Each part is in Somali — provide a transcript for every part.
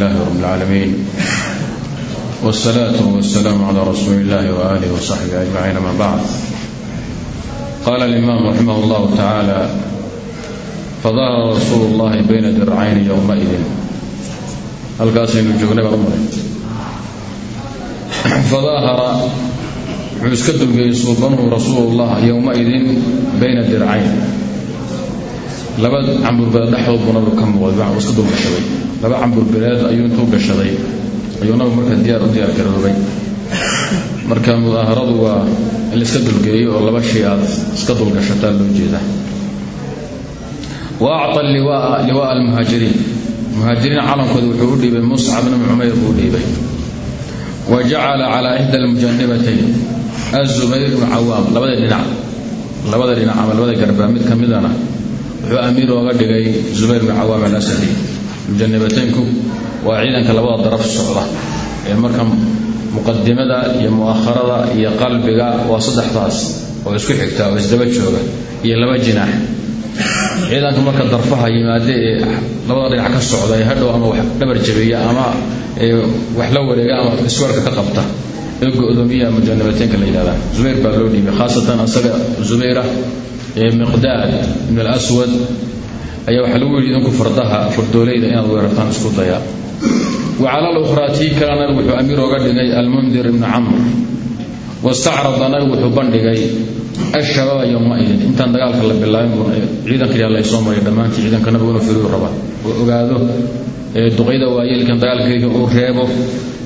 لله رب العالمين والصلاة والسلام على رسول الله وآله وصحبه أجمعين ما بعد قال الإمام رحمه الله تعالى فظهر رسول الله بين درعين يومئذ halkaasaynu joognay baan u maray fadaahara wuxuu iska dulgeeyey suubanuhu rasuulullah yowmaidin bayna dircayn laba camburbeed dhexdood buu nabigu ka muuqday iska dulgashaday laba camburbereed ayuu intuu gashaday. Ayuu nabigu marka diyaar u diyaar garoobay. Marka mudaaharadu waa in la iska dulgeeyo oo laba shay aad iska dulgashataa loo jeeda. Wa acطa liwaa almuhaajiriin. Muhaajiriin calankooda wuxuu u dhiibay muscab bn cumayr buu dhiibay. Wa jacala calaa ixda almujanibatayn azubayr bnu cawaam labada dhinac. Labada dhinac ama labada garbaa mid ka midana wuxuu amiir ooga dhigay zubayr bnu cawaam alasadi mujanibataynku waa ciidanka labada daraf socda ee marka muqadimada iyo mu'aharada iyo qalbiga waa saddexdaas oo isku xigta oo isdaba jooga iyo laba jinaax. Ciidanka marka darfaha yimaade ee labada dhinac ka socda ee hadhow ama wax dhabar jabiya ama wax la wareega ama iswarka ka qabta ee go-doomiyaha mujanabateynka la yidhahda zubayr baa loo dhiibay khaasatan asaga zubayra ee miqdaad ibn alaswad ayaa waxaa lagu yidhi idinku fardaha fardoolayda inaad weerartaan isku daya. Wa cala alukhraa tii kale wuxuu amiir ooga dhigay almundir ibnu camr. Wastacrada nabigu wuxuu bandhigay ashabaaba yowmaidin intaan dagaalka la bilaabin ciidanka yaa laysoo maray dhammaantii. Ciidanka nabigu inuu firiyu raba. Oo ogaado duqyada waayeelkan dagaalkayga uu reebo.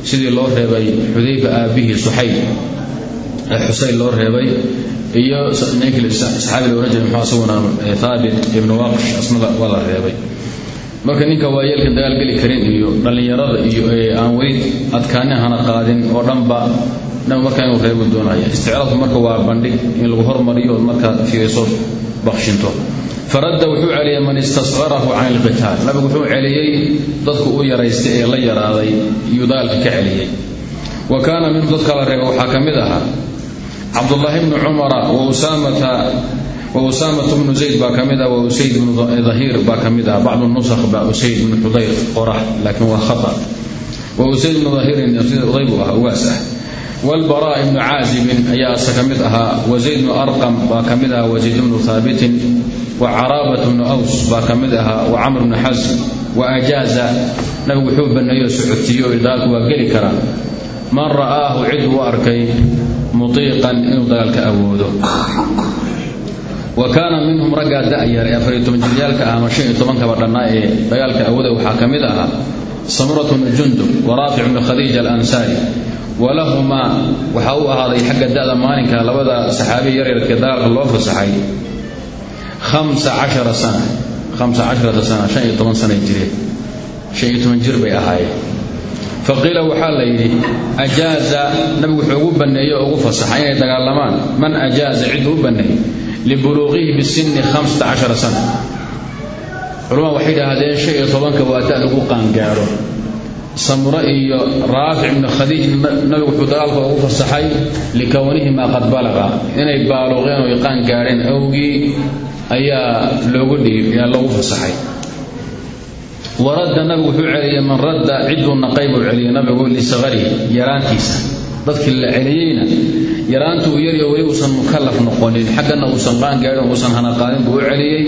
Sidii loo reebay xudayfa aabihii suxayl xusayn loo reebay iyo saxaabi la ohan muxuu asaguna thaabit ibnu waqsh asna waa la reebay. Marka ninka waayeelkan dagaal geli karin iyo dhallinyarada iyo aan weli adkaani hana qaadin oo dhanba nab markaa inuu reebu doonaya isticraadku marka waa bandhig in lagu hormariyo ood markaa fiiriso bakshinto faradda wuxuu celiyey man istasqarahu can ilqitaal nabigu wuxuu celiyey dadku u yaraystay ee la yaraaday iyuu dagaalka ka celiyey wa kaana minhu dadka la reeba waxaa ka mid ahaa cabdullaahi bnu cumara wa usaamata bnu zayd baa ka mid ah wa usayd bnu dahiir baa ka mid ah bacdu nusakh baa usayd bnu xudayr qorax laakiin waa khata. Wa usayd bnu dahiirin sida uday buu ah ugaas ah. Wlbaraa ibnu caazibin ayaa ase ka mid ahaa wazayd bnu arqam baa ka mid ahaa bnu haabitin wa caraabat bnu aws baa ka mid ahaa bnu xasm wa ajaaza. Nabigu wuxuu banneeyo socotiiyo dagaalku waa geli karaa man ra'aahu cid uu arkay mutiiqan inuu dagaalka awoodo. Wa kaana minhum raggaa da'yar ee afariyo toban jiryaalka ah ama shan iyo tobankaba dhannaa ee dagaalka awooda waxaa ka mid ahaa samuratu bnu jundub wa raafic bnu khadiija alansaari. Walahumaa waxaa u ahaaday xagga da'da maalinka labada saxaabiya yaryarkee dagaalka loo fasaxay hamsa cashara sana hamsa casharata sana shan iyo toban sanay toban jir bay ahaayeen fa qiila waxaa la yidhi ajaaza nabigu wuxuu ugu banneeyey oo ugu fasaxay inay dagaalamaan. Man ajaaza ciduu u banneeyey. Libuluuqihi bisinni sana. Culamada waxay idhaahdeen shan iyo tobanka waa da lagu qaangaaro. Samuro iyo raafic ibnu khadiij nabigu wuxuu dagaalka ugu fasaxay likownihimaa qad balaqa inay baaluqeen oo iqaan gaadheen awgii ayaa loogu dhiib ayaa loogu fasaxay waradda nabigu wuxuu celiyey man radda ciduu naqay buu celiyey nabigu lisaqarihi yaraantiisa dadkii la celiyeyna yaraantu uu yaryo weli uusan mukallaf noqonin. Xaggana uusan qaangaadhin uusan hanaqaadin buu u celiyey.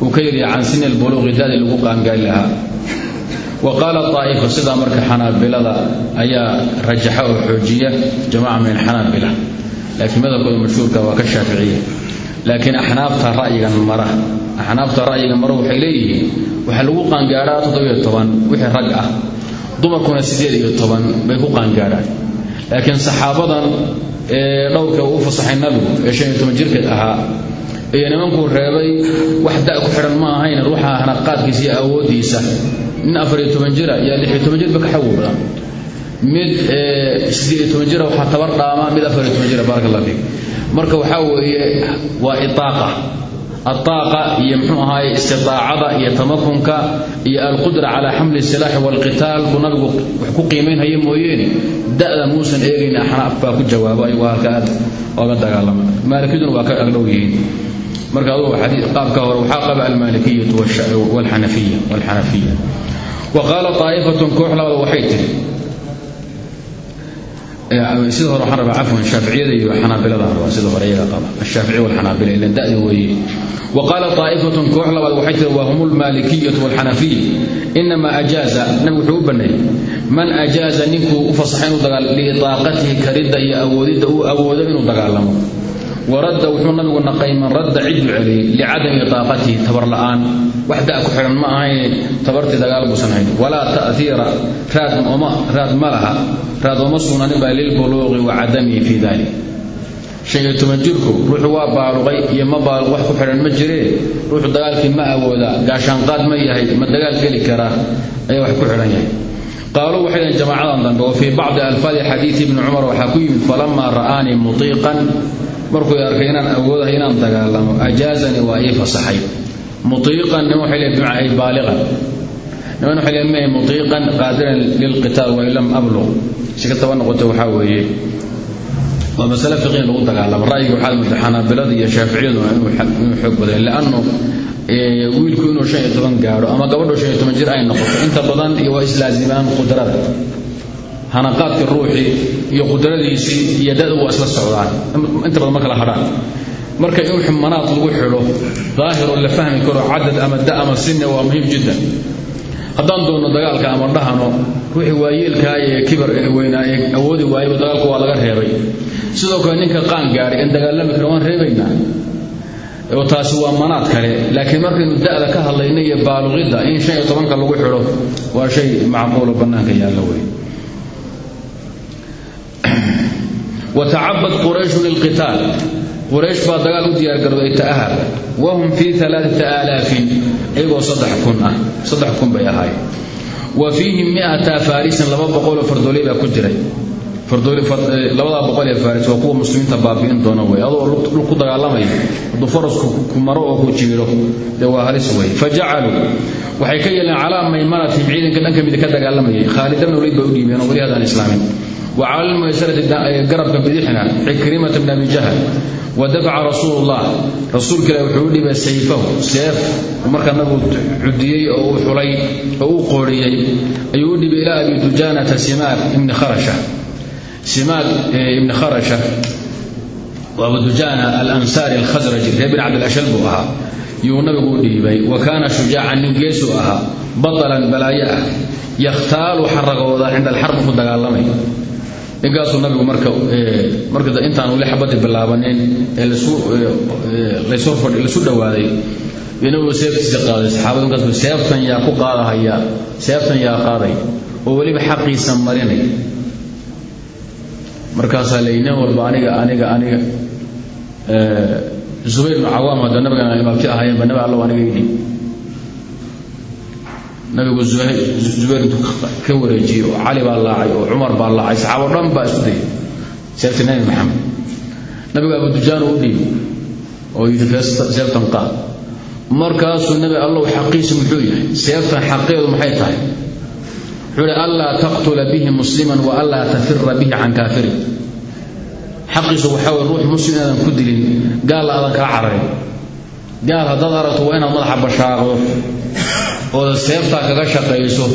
Uu ka yarya can sini lbuluuqi daadii lagu qaangaari lahaa. Wa qaala aa'ifa sidaa marka xanaabilada ayaa rajaxa oo xoojiya jamaca min alxanaabila laakiin madabkooda mashhuurka axnaafta ra'yigan mara axnaafta ra'yigan mara waxay leeyihiin waxaa lagu toban wixii rag ah dumarkuna bay ku qaangaadhaan. Laakiin saxaabadan ee dhowrka uu fasaxay nabigu ee jirkeed ahaa iyo nimankuu reebay wax da' ku xidhan ma ahayn ruuxa hanaqaadkiisa iyo awooddiisa nin afariyo toban jira iyo lixiyo toban jirba ka xawooda mid jira waxaa tabar dhaama mid afariyo toban jira baaraka allah fiik. Marka waxaa weeye waa itaaqa ataaqa iyo muxuu ahaaye istidaacada iyo tamakunka iyo alqudra calaa xamli silaaxi waalqitaal buu nabigu wax ku qiimaynhaya mooyeene. Da'da muusan eegayna axnaaf baa ku jawaaba ayuu halka aad oga dagaalama maalikiyaduna waa ka agdhow yihiin marka adugu qaabka hore waxaa qaba almaalikiyatu walxanafiya walxanafiya. Wa qaala aa'ifatun koox labaad waxay sida hore waxaan rabaa cafwan shaaficiyada iyo xanaabilada rabaa sida hore iyaga qaba. Ashaafici walxanaabila ilan da'da weeye wa qaala aa'ifatun koox labaad waxay tiri waa hum walxanafiya inamaa ajaaza nabigu wuxuu u banneeyey man ajaaza ninkuu u fasaxay inuu dagaal liitaaqatihi karidda iyo awoodidda uu awoodo inuu dagaalamo waradda wuxuu nabigu naqay man radda cidduu celiyey licadami itaaqatihi tabar la'aan. Wax da' ku xidhan ma ahayn tabartii dagaal buusan hayn walaa ta'hiira raad ma laha raad uma sugnanin baa lilbuluuqi wa cadamihi fii dalik shan iyo toban jirku ruuxu waa baaluqay iyo ma baaluq wax ku xidhan ma jiree? Ruuxu dagaalkii ma awooda gaashaanqaad ma yahay ma dagaal geli karaa? Ayaa wax ku xidhan yahay. Qaaluu yimid falamaa ra'aanii mutiiqan markuu arkay inaan awoodahay inaan dagaalamo. Ajaazanii waa ii fasaxay. Mutiiqan nin waxay leeyihiin bimacna ay baaliqan. Niman waxay leeyihiin mahay mutiiqan qaadiran lilqitaal wain lam abluq. Si kastaba noqoto waxaa weeye. Waa masale fiqiin lagu dagaalamo. Ra'yiga waxaad mudda xanaabilada iyo shaaficiyaduna inuu xoog badan li'annu wiilku inuu shan iyo toban gaadho ama gabadhu shan iyo toban jir ay noqoto. Inta badan waa islaazimaan qudrada hanaqaadka ruuxii iyo qudradiisii iyo da'du waa isla socdaan. Inta badan ma kala hadhaan. Marka in xumanaad lagu xidho daahiroo la fahmi karo cadad ama da ama sinne waa muhiim jiddan haddaan doonno dagaalka ama dhahano ruuxii waayeelkaa ee kibar weynaa ee awoodi waayaba dagaalku waa laga reebay. Sidoo kale ninka qaan gaadhay in dagaalami kara waan reebaynaa. Oo taasi waa manaad kale laakiin markaynu da'da ka hadlayna iyo baaluqidda in shan iyo tobanka lagu xidho waa shay macquulo bannaanka yaalla wey watacabad qurayshu lilqitaal quraysh baa dagaal u diyaargarooday ta'ahab wahum fii alaaata aalaafin iyagoo saddex kun ah. Saddex kun bay ahaayeen. Wa fiihim miata faarisin laba boqoloo fardooley baa ku jiray. Labadaa boqol ee faaris waa kuwa muslimiinta baabi'in doona wey adoo ku dagaalamaya hadduu farasku ku maro oo ku jiiro dee waa halis wey fa jacaluu. Waxay ka yeeleen calaa maymanatihim ciidanka dhanka mid ka wcala lmuyasaratgarabka bidixna cikrimata bn abi jahl. Wadafaca rasuul اllah rasuulka ilah wuxuu u dhibay sayfahu seef. Markaa nabigu cudiyey oo u xulay oo u qooriyey ayuu u dhibay ilaa abi dujaanata simaad ibni kharasha. Simaad eh, ibni kharasha. Abu dujaana alansaari alkhasraji reer bin cabdilashal buu ahaa. Yuu nabigu u dhiibay wa kaana shujaacan cinda alxarbi dagaalamay ninkaasuu nabigu marka marka intaan weli xabadii bilaabanin ee laysu dhowaaday inagu seeftiisa qaaday saxaabadu markaas seeftan yaa ku qaadahaya seeftan yaa qaaday oo weliba xaqiisa marinay. Markaasaa la nin walba aniga aniga aniga zubayr bnu cawaam hadda nabigana imaamti ahaayeenba nabi allow aniga idhi nabigu zubayr intuu ka wareejiyey oo cali baa laacay oo cumar baa laacay saxaabo dhan baa isku dayay. Seefta nabi maxamed. Nabigu abudujaan u dhiibi oo yidhi seeftan qaad. Markaasuu nabi allow xaqiisu muxuu yahay seeftan xaqeedu maxay tahay? Wuxuu yidhi allaa taqtula bihi musliman wa allaa tafira bihi can kaafirin. Xaqiisu waxaa weye ruux muslim inaadan ku dilin gaal aadan kaa cararin gaal haddaad aragto waa inaad madaxa bashaaqdo oo seeftaa kaga shaqayso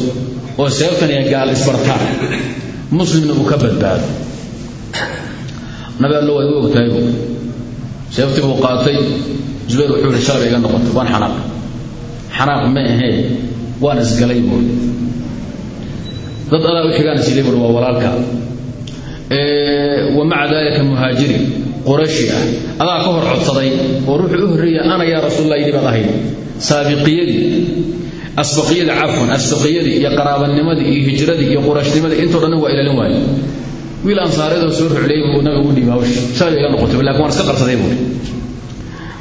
oo seeftan iyo gaal isbartaan muslimna uu ka badbaado. Nabi allo waa igu ogtahay seeftii buu qaatay zubayr wuxuu yihi iga noqotay waan xanaaq. Xanaaq ma ahee waan isgalay buuri dad adaa u xigaan isilay buuri waa walaalka. Wa maca dalika muhaajiri qurashi ah adaa ka hor codsaday oo ruuxuu u horreeya ana yaa rasuulallah yidhi baad ahayd saabiqiyadii asbaqiyadii cafwan asbaqiyadii iyo qaraabanimadii iyo hijradii iyo qurashnimadii intoo dhan waa ilaalin waaye wiil ansaareedoo soo rucleyay buu nabigu u dhiibay hawsha shalay iga noqotay laakiin waan iska qarsaday buuri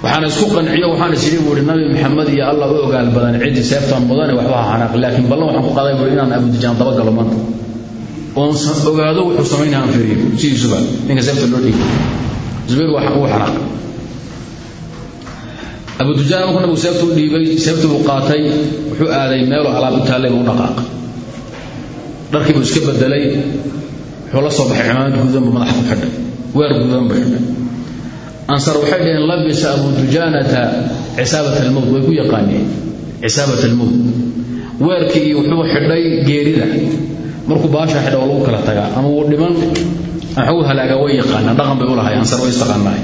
waxaan isku qanciyo waxaan is yidhi nabi maxamed iyo allah u ogaal badan ciddii seeftaan mudane waxba ha laakiin ballan waxaan ku qaaday buuri inaan abudijaan dabagalo maanta. Oon ogaado wuxuu samaynaya aan fiiriyo sidiisuba ninka seefta loo dhiibay. Zubayr waa uu xanaaq abu dujaan markuu nabigu seefta u dhiibay seeftii buu qaatay wuxuu aaday meeloo alaab u taallay buu u dharkii buu iska bedelay wuxuu la soo baxay cimaamad guudan buu ku xidhay weer guudan buu xidhay. Ansar waxay dhaheen labisa abu dujaanata cisaabat almowt way ku yaqaaneen cisaabat almowt weerkii wuxuu xidhay geerida. Markuu baasha xidha lagu kala tagaa. Ama wuu dhiman waxuu halaagaa way yaqaanaa dhaqan bay u lahay ansar way istaqaanahay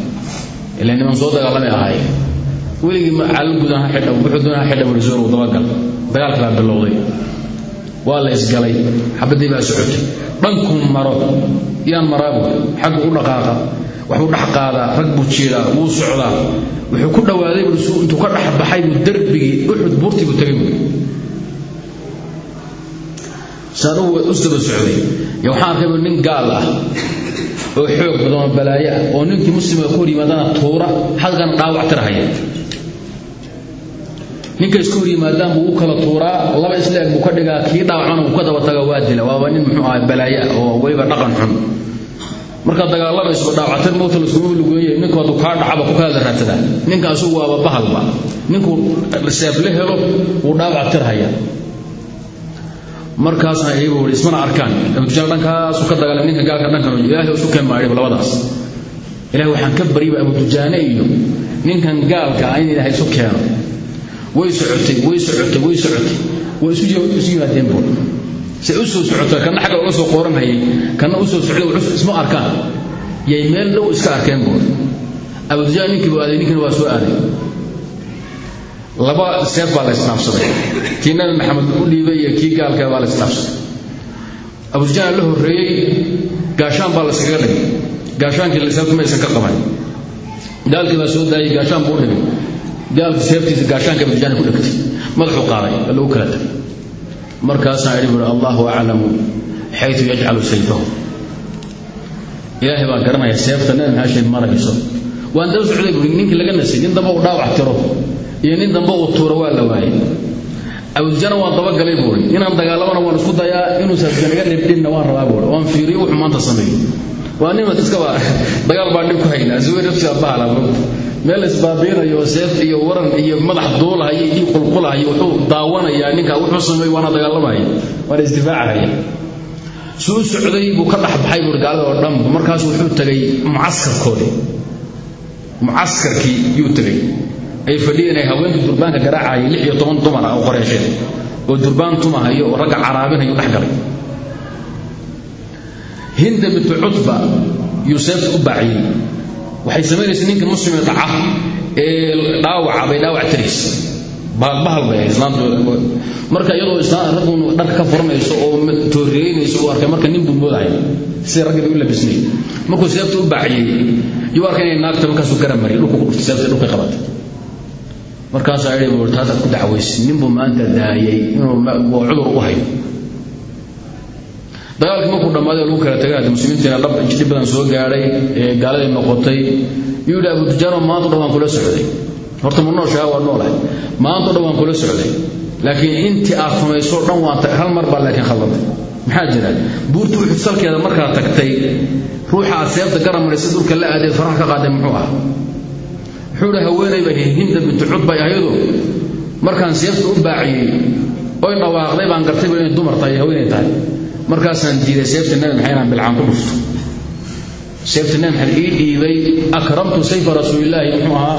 ila niman soo dagaalamay ahaay weligii calal gudan ha xidha wuxuu doon ha xidha buri soo dabagal. Dagaalka baa bilowday. Waa la isgalay. Xabadii baa socotay. Dhankuu maro. Yaan maraabu xaggu u dhaqaaqa. Waxbuu dhex qaadaa rag buu jiidaa. Wuu socdaa. Wuxuu ku dhowaaday bui intuu ka dhex baxay buu darbigii uxud buurtii buu tegay saan u socday. Yo waxaan arkay bu nin gaal ah oo xoog badan oo balaayo ah oo ninkii muslimka ku hor yimaadana tuura xalkana dhaawac tirahaya ninka iska hor yimaadaan buu u kala tuuraa laba isleeg buu ka dhigaa kii dhaawacmana uu ka daba taga waa dila. Waaba nin muxuu ahay balaayo ah oo weliba dhaqan xun. Markaad dagaalamayso dhaawactir mowta laiskugu lugeeyay ninku kaa dhacaba ku kala raadsadaa ninka waaba bahalba. Ninkuu seefle helo wuu dhaawac tirhaya. Markaasna iyagu wuri ismana arkaan abudujaan dhankaasu ka dagaalam ninka gaalka dhankan ilaahay isu keen maadhiba labadaas. Ilahay waxaan ka baryaba abudujaane iyo ninkan gaalka ah in ilaahay isu keeno way socotay way socotay way socotay. Way isu yimaadeen buur se u soo socota xagga uga soo qooranhayay kana u soo wuxuu isma arkaan. Yay meel dhow iska arkeen buur abudujaan ninkii buu aaday ninkina waa soo aaday. Laba seef baa la isnaafsaday. Kii maxamed u dhiibay iyo kii gaalka baa la isnaafsaday. Abudujaan la horreeyey gaashaan baa la iskaga dhigay. Gaashaankii la seefta maysan ka qaban gaalkii baa soo daayay gaashaan buu u gaalkii seeftiisa gaashaanka abudujaan ku dhegtay madaxuu qaaday lagu kala tagay markaasaan idhi buuri allahu aclamu xaytu yajcalu sayfahu ilaahay baa garanaya seefta nabi maxamed marayso waan daba socday buuri ninkii laga nasay nin damba uu dhaawac tiro iyo nin damba uu tuuro waa la waayay abudujana waan dabagalay buuri inaan dagaalamana waan isku dayaa iga dhibdhinna waan rabaa buuri waan fiiriyo wuxuu maanta sameeyo waa nima iskaba dagaal baan dhib ku haynaa suwe nafsiga bahala meel isbaabiinayo seef iyo waran iyo madax duulahayo iyo qulqulahayo wuxuu daawanayaa ninka wuxuu sameeyo waana dagaalamaya waana isdifaacahaya suu socday buu ka dhex baxay buuri gaalada oo dhan markaas wuxuu tegay mucaskarkoodii mucaskarkii yuu tegay ay fadhiyeen ay haweenkii durbaanka garaacayay lix iyo toban dumar ah oo qoreesheen oo durbaan tumahayo oo ragga caraabinayo dhex galay hinda bintu cutba yuu seefta u baaciyey. Waxay samaynaysa ninka muslime dhaca ee dhaawaca bay dhaawac tiraysa bahal bay ahayd islaamtooda marka iyadoo islaan raggun dharka ka furanayso oo tooriyeynayso uu arkay marka nin buu moodaya sida raggeeda u labisnay. Markuu seefta u baaciyey yuu arkay inay naagta markaasuu garan mariyay dhulku ku dhuftay seefta dhulkay qabatay. Markaasaa idhi maanta daayay cudur u hayo dagaalkii markuu dhammaaday lagu kala tagay muslimiintiina dhab dhib badan soo gaadhay ee gaaladay noqotay yuu yidhi abudujaano maanta dhan waan kula socday. Horta ma nooshaha waa noolahay. Maanta dhan waan kula socday. Laakiin intii aad samaysoo dhan waan hal mar baa laakiin khaldanay maxaa jira? Buurta wuxuu salkeeda markaa tagtay ruuxa aad seefta garan maraysa la aadeed faraha ka qaadeen muxuu ah wuxuu idhi haweenayba hinda bintu cudbay ahaydo. Markaan seefta u baaciyey oy dhawaaqday baan gartayba inay dumar tahay haweenay tahay markaasaan diiday seefta nabi maxamed inaan bilcaan ku dhufto. Seefta nabi maxamed ii dhiibay akramtu sayfa rasuulillaahi muxuu ahaa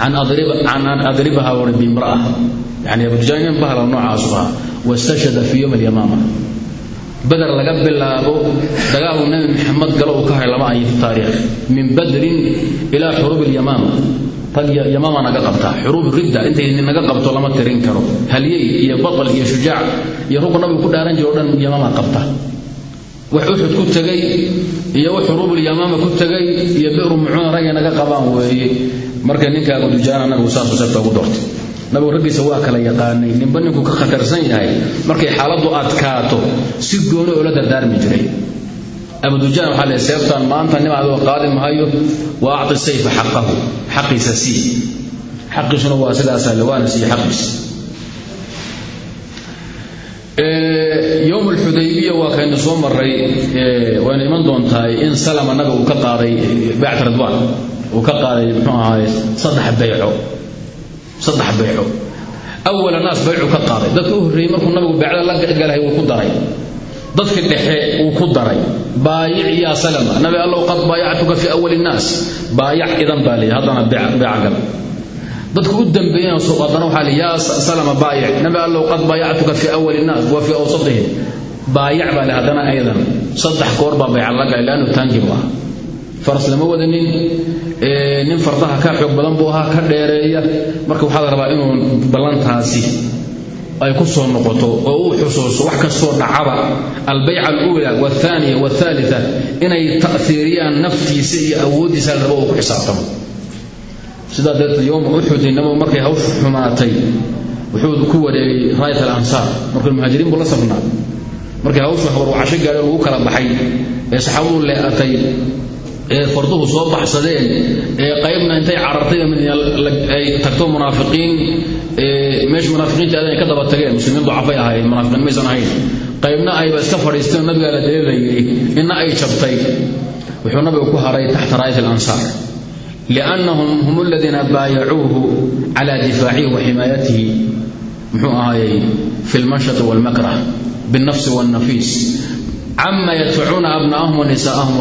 can an adribaha wari bimra'a yani abudujaan nin bahla noocaasu ahaa wastashhada fi yowm alyamaama badar laga bilaabo dagaaluu nabi maxamed galo uu ka haray lama ayi fi taariikh. Min badrin ilaa xuruub alyamaama rag yamaama naga qabtaa xuruub ridda intay naga qabto lama tirin karo. Halyey iyo batal iyo shujaac iyo ruqu nabigu ku dhaaran jiro dhan yamaama qabta. Wax uxud ku tegay iyo wax xuruubulyamaama ku tegay iyo bi'ru mucuuna ragay naga qabaan weeye. Marka ninka abudujaana nabigu saasuu seefta ugu doortay. Nabigu raggiisa waa kala yaqaanay ninba ninkuu ka khatarsan yahay. Markay xaaladdu adkaato si gooni oo la dardaarmi jiray abudujaan waxaa leeyahay seeftaan maanta nin adoo qaadi mahayo wa acti sayfa xaqahu xaqiisa sii. Xaqiisuna waa sidaasaa le waana siiye xaqiisa yowm alxudaybiya waa kaynu soo maray wayna iman doontahay in salama naga uu ka qaaday baycat ridwaan. Uu ka qaaday muxuu ahaay saddex bayco. Saddex bayco. Markuu nabigu beecda la ku daray dadka dhexe wuu ku daray. Baayic yaa salama nabi allow qad baayactuka fi awali nnaas. Baayac idan baa leeyahy haddana beeca gal. Dadku u dambeeyana haddana waxaa li yaa salama baayic nabi allow qad baayactuka fii awali innaas wa fii awsatihim baayac baa le haddana ayadan saddex goor baa bayca la galay taangi bu faras lama wadanin nin. Fardaha ka xoog badan buu ahaa ka dheereeya. Marka waxaa la rabaa inuu ballantaasi ay ku soo noqoto oo uu xusuuso wax kastoo dhacaba. Albayca aluula waathaaniya wathaalita inay ta'hiiriyaan naftiisa iyo awooddiisa la rabo uu ku xisaabtamo. Sidaa deeta yowma uxud inaba markay hawshu xumaatay wuxuu ku wareegay raayat alansaar. Markuu muhaajiriin buu la safnaa markay hawshu habarwacasho gaadho lagu kala baxay ee saxaabadu lee'atay ee farduhu soo baxsadeen ee qaybna intay carartay ay tagto munaafiqiin meesha munaafiqiinta aadan ay ka daba tageen muslimiin ducafay ahayd munaafiqiin maysan ahayn. Qaybna ayba iska fadhiisteen nabigaa la daliila yidhi inna ay jabtay. Wuxuu nabigu ku haray taxta raayat alansaar liannahum hum aladiina baayacuuhu cala difaacihi wa ximaayatihi muxuu ahaayey fi lmanshati walmakrah binnafsi walnafiis cama yadfacuuna abna'ahum wa nisaa'ahum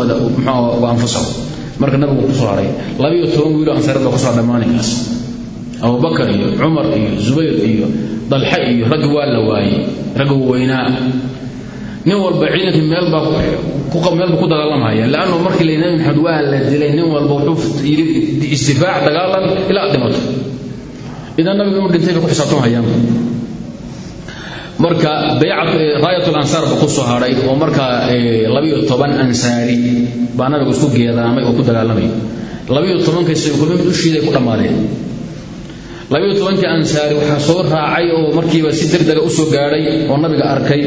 marka nabigu ku soo haray labiyo toban wiilo ansaareed baa ku soo dhammaanaykaas abubakar iyo cumar iyo zubayr iyo dalxe iyo raggi waa la waayey raggi weynaa nin walba ciidankii meelbaa meelba ku dagaalamhaya leannu markii la nabi waa la dilay nin walba wuxuu istifaac dagaalan ilaa dhimato. Idan nabigu inuu dhintay ku xisaabtamhayaan marka raayat lansaar buu ku soo hadhay oo markaa labiyo toban ansaari baa nabigu geedaamay oo ku dagaalamay. Labiyo tobankay saykulmid dushiiday ku dhammaadeen labiyo tobankii ansaari waxaa soo raacay oo markiiba si degdega u soo gaadhay oo nabiga arkay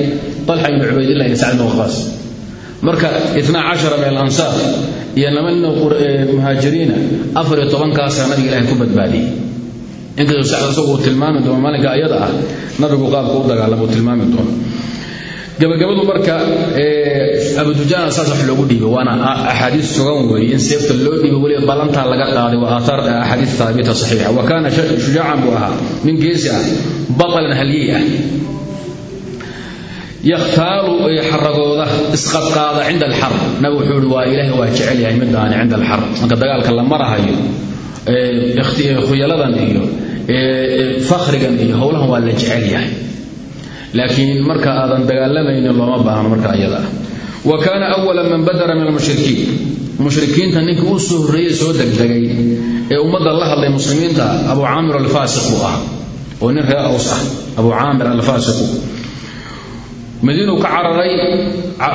talxa ibnu cubaydillah iyo sacd ibn waqaas. Marka itnaa cashara min alansaar iyo laba nin muhaajiriina afar iyo tobankaasaa nabiga ilahay ku badbaadiyey. Inkastoo sacd isagu uu tilmaami doono maalinka ayada ah nabigu qaabka u dagaalama uu tilmaami doono gabagabadu marka abudujaana saas wax loogu dhiibay waana axaadiis sugan weeye in seefta loo dhiibay weliba ballantaa laga qaaday waa aathaar axaadiis taabita saxiixa. Wa kaana shujaacan buu ahaa nin geesi ah batalan halyey ah. Yakhtaalu xaragooda isqadqaada cinda alxarb nabi wuxuu ihi waa ilaahay waa jecel yahay midaani cinda alxarb marka dagaalka la marahayo khuyaladan iyo fakhrigan iyo howlahan waa la jecel yahay laakiin marka aadan dagaalamaynin looma baahno marka ayada. Ah wa kaana awala man badara min almushrikiin. Mushrikiinta ninkii u soo horreeyey soo degdegay ee ummadda la hadlay muslimiinta abu caamir alfaasiq buu ah oo nin reer aws ah abu caamir alfaasiqu madiinuu ka cararay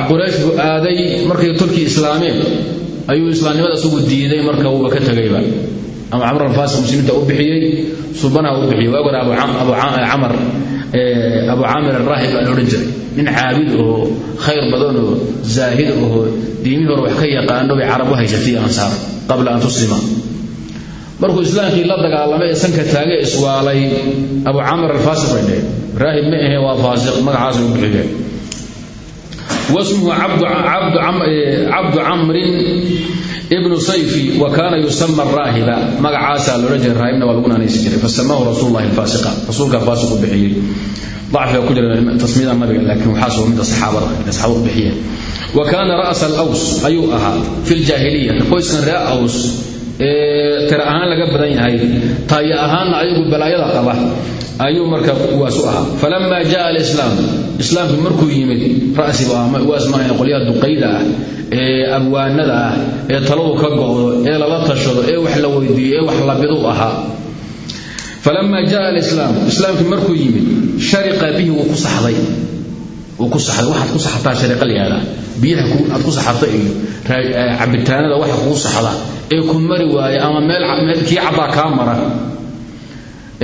quraysh buu aaday markay tolkii islaameen ayuu islaamnimada isagu diiday marka uuba ka tegayba ama camr alfaasiq muslimiinta u bixiyey subanaha u bixiyey. Waa gore abu camar abu caamir araahib baa la odhan jiray. Nin caabid oo khayr badan oo zaahid oo diimihii wax ka yaqaano bay carab haysatay ansaar qabla an tuslima. Markuu islaamkii la dagaalamay sanka taage iswaalay abu caamir alfaasiq bay dheheen raahib ma ahe waa faasiq magacaasay u bixiyeen wasmuhu cabdu camrin ibnu sayfi wa kaana yusama raahiba magacaasaa loodhan jiray raahibna waa lagu naanaysi jiray. Fasamaahu rasuul lahi alfaasiqa. Rasuulkaa faasiq u bixiyey. Dacfiga ku jira tasmiyada nabiga laakiin waxaa soo mida saxaabada inay saxaabadu bixiyeen. Wa kaana ra'sa alaws ayuu ahaa fi ljaahiliya qoyskan ree aws ee tira ahaan laga badan yahay taaya ahaanna ayagu balaayada qaba islaamku markuu yimid ra'si waas maahayn qolyaha duqayda ah ee abwaanada ah ee taladu ka go'do ee lala tashado ee wax la weydiiyo ee wax labidu ahaa. Falama jaa alislaam islaamkii markuu yimid shariqa bihi wuu ku saxday. Wuu ku saxday. Waxaad ku saxataa shariqa layihahdaa biyaha aad ku saxata iyo cabitaanada waxa kuu saxda ee ku mari waaya ama meel kii cabbaa kaa mara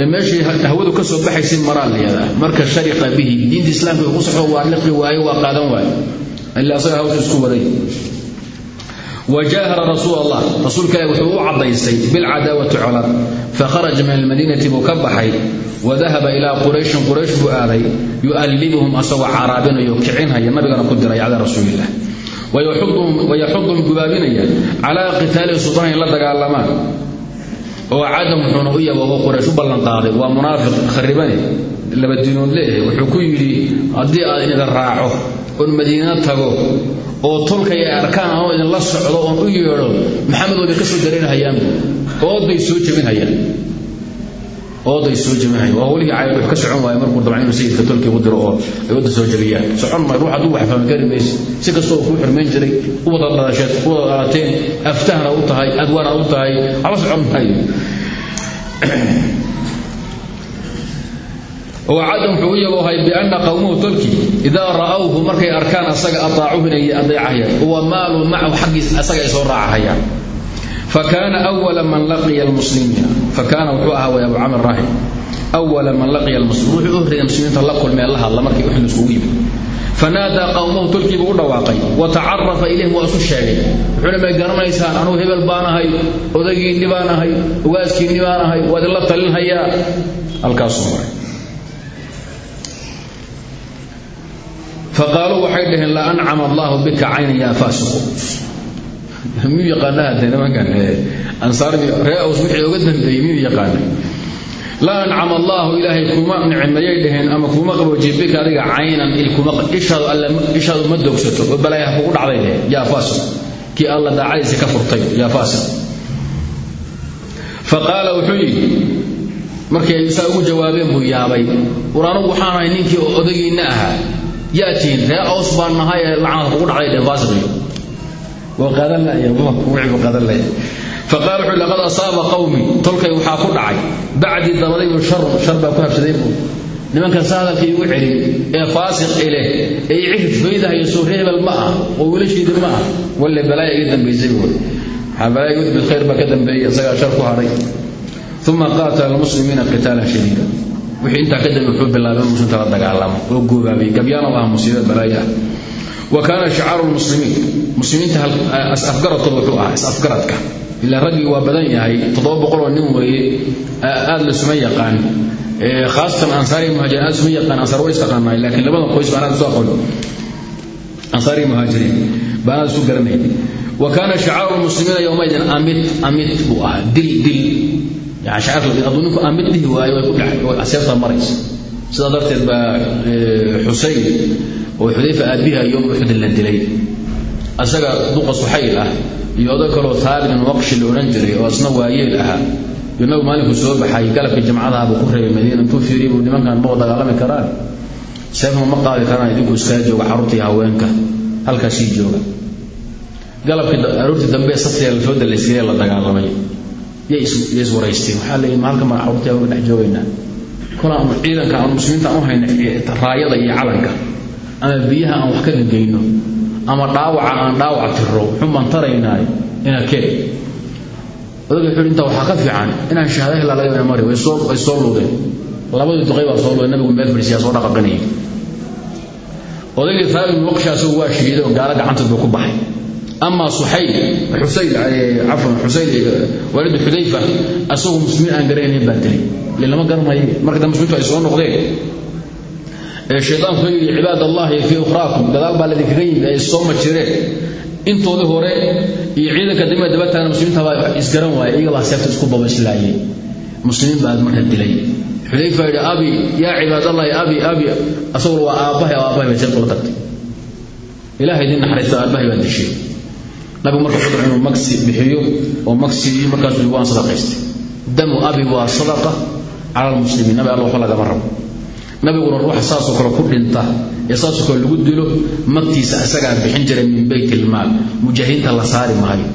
ee meeshay hawadu ka soo baxaysa maraa layadaa marka shariqa bihi diinta islaamka ugu saxo waa liqi waaye waa qaadan waaye ilaa asaga hawsha isku waday wajahara rasuul allah rasuulka ilahi wuxuu u caddaystay bilcadaawati colad fakharaja min almadiinati buu ka baxay. Wadahaba ilaa qurayshin quraysh buu aaday. Yu'allibuhum asagoo caraabinayo kicinhaya nabigana ku diray cada rasuulilah wayaxudum gubaabinaya. Calaa qitaali subahan la dagaalamaan oo cadan wuxuuna u yaga oo quraysh u ballanqaaday waa munaafiq kharibane labadiinood leeyahay wuxuu ku yidhi haddii aan idin raaco oon madiina tago oo tolka iyo arkaan anoo idinla socdo oon u yeedho maxamed oo idinka soo dareenhayaanbu ooday soo jebinhayaan. Ooday soo jebinhayaan. Waa weligii cayl wuxuu ka socon waaya markuu dabcan inuu sayidka ugu diro oo ay ooda soo jebiyaan. Socon maayo ruux hadduu wax fahmi kari mayse. Si kastoo kuu xurmayn jiray u wada dhalasheed u wada dhalateen aftahna u tahay adwaana u tahay haba socon maayo wacada wuxuu u yaboohay biana qowmuhu tolki idaa ra'awhu markay arkaan asaga ataacuhu inay adeecahayaan wa maaluu macahu xaggiis asaga ay soo raacahayaan. Fakaana awala man laqiya almuslimiina fakaana wuxuu ahaa way abu camr raahib awala man laqiya almuslimiin wuxuu u horreeyay muslimiinta la kulmee la hadla markii iskugu yimid fanaadaa qowmahu tolkiibuu u dhawaaqay wa tacarafa ilayhim waa isu sheegay wuxuuna may garanaysaan anugu hebel baan ahay odagiinni baan ahay ugaaskiinni baan ahay waa idinla talinhayaa halkaasuu maray faqaaluu waxay dhaheen la ancama allaahu bika caynan yaa faasiqu miyuu yaqaanaha de nimankan yaqaana la ancama allaahu ilaahay kuma nicmeeyay dhaheen ama kuma qaboojiye bika adiga caynan il kuma ishaadu alle ishaadu ma doogsato oo balaayaha kugu dhacday dheh yaa faasiq kii alla daacadiisa ka furtay yaa faasiq faqaala wuxuu yidhi markay saa ugu jawaabeen buu yaabay war waxaan ahay ninkii odagiinna ahaa yaa tihiin ree aws baan nahay ee kugu dhacday dheh faasiqiyo waa qaadan laya qaadan laya faqaala wuxuu laqad asaaba qawmi. Tolkay waxaa ku dhacay. Bacdii dabadaybu sharun shar baa ku habsaday buu. Nimankan sa hadalka igu celin ee faasiq ileh ee icif faydahayo soo reebel ma ah oo wiilashiida ma ah walle balaaya iga dambaysay buuri waxaa balaaya igu bilkhayr baa ka dambeeyay isagaa shar ku hadhay uma qaatala almuslimiina qitaalan shadiida. Wixii intaa ka dambe wuxuu bilaabay in muslimta la dagaalamo oo goobaabay gabyaana laha musiiba balaaya ah. Muslimiinta ilaa raggii waa badan yahay boqoloo nin weeye aada lasuma yaqaan. Khaasatan ansaari muhaajiriin aada suma yaqaan ansaar waa istaqaanaay laakiin labadan qoys baan aada isu aqoon. Ansaari muhaajiriin baan garanay wa kaana shicaaru lmuslimiina yowmaydin amit amit buu ahaa dil dil. Hadduu ninku amit dhihi waayo way ku dhac aseefta maraysa. Sidaa darteed baa xuseyn oo xudayfa aabiha yowm uxudin la dilay asaga duqa suxayl ah iyo oday kaloo taabit ibn waqshi la odhan jiray oo isna waayeel ahaa. Iyo nabigu maalinku soo baxay galabka jamcadaha buu ku reebay madiina intuu fiiriy buu nimankan ma dagaalami karaan. Seefma ma qaadi karaan idinku iskaa jooga carruurta iyo haweenka halkaasii jooga. Galabkii aroortii dambe saftiga la soo dalaysiiye la dagaalamay. Yay iswaraysteen waxaa leeyihi ma halka ma carruurta haweenka dhex joogaynaa. Kola ciidanka aanu muslimiinta u hayna raayada iyo calanka. Ama biyaha aan wax ka gagayno ama dhaawaca aan dhaawac tiro xunbaan taraynaa ina kee odaga wuxuu intaa waxaa ka fiican inaan shahaada helaa laga ina mari way soo luudeen labadii duqay baa soo luudeen nabigu meel fadhiisiyaa soo dhaqaqinayay. Odaygii thaabit ibn waqshi asagu waa shiiday oo gaalo buu ku baxay. Ama suxayl xusayl cafwan xusayl waalidu xudayfa asagoo muslimiin aan garanayn baa dilay ile lama garanayo marka dambe muslimiintu ay soo noqdeen shaydaanku yidhi cibaad allahi fii ukhraakum gadaal baa ladinkaga yimid ay soo majireen intoodii hore iyo ciidanka dambe dabataana muslimiinta baa isgaran waayay iyaga baa seefta isku babaslaayay muslimiin baa marka dilay. Xudayfa yidhi abi yaa cibaadallahi abi abi asaguna waa aabbahay oo aabbahay bay seefta la tagtay ilaahay idin naxariista aabbahay baa dishay. Nabigu marka wuxuu inuu magsi bixiyo oo magsigii markaasuu waan sadaqaystay damu abi waa sadaqa cala lagama rabo nabiguna ruuxa saasoo kale ku dhinta ee saasoo kale lagu dilo magtiisa isagaa bixin jiray min beyt ilmaal mujaahidiinta la saari maayo.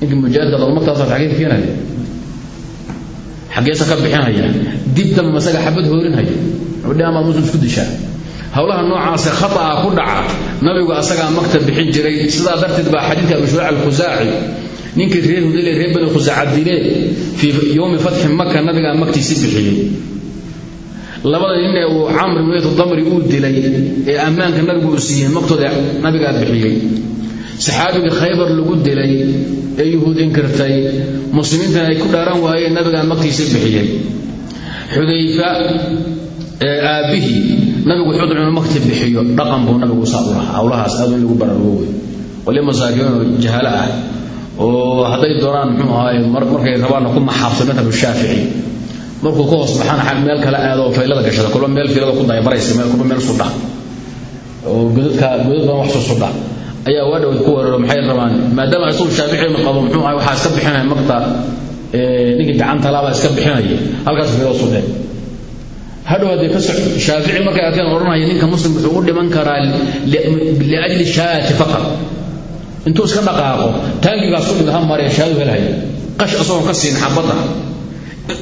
Ninkii mujaahidka dal magtaasa xagee keenaya xageesa ka bixinaya. Dib damba masaga xabad hoorinhaya udhi amaad muslim isku dishaa. Howlaha noocaase khata'a ku dhaca. Nabigu asagaa magta bixin jiray. Sidaa darteed baa xadiidka abu shuuc alkhusaaci ninkii reer hudale reer bani khusaaca dileen fii yowmi fatxi maka nabigaa magtiisi bixiyey labada nin ee uu camr ibn damri uu dilay ee ammaanka nabigu uu siiyey magtooda nabigaa bixiyey. Saxaabiga khaybar lagu dilay ee yuhuud inkirtay muslimiintana ay ku dhaaran waayeen nabigaa magtiisa bixiyey. Xudayfa ee aabbihii nabigu wuxuu inuu magti bixiyo dhaqan buu nabigu saa u aad in lagu wali masaakiin oo jahaalo ah oo hadday doonaan muxuu ahaay markay rabaanna ku maxaabto madhab shaafici markuu ka hoos baxaan meel kale aado faylada gashada kulba meel fiilada ku daybaraysa meel sudha oo godadka godad wax soo sudha ayaa waa dhow ku weeraro maxay rabaan? Maadaama isagu shaafici qabo muxuu ahay waxaa iska bixinaya magta ninkii gacanta laabaa iska bixinaya. Halkaas fiiro sudheen hadhow haddee ka soc shaafici markay arkeen odhanaya ninka muslim wuxuu u dhiman karaa liajli shaati faqad intuu iska dhaqaaqo taangigaas ku dhig ha shahaadu helhaya qash asagoon ka siin xabadda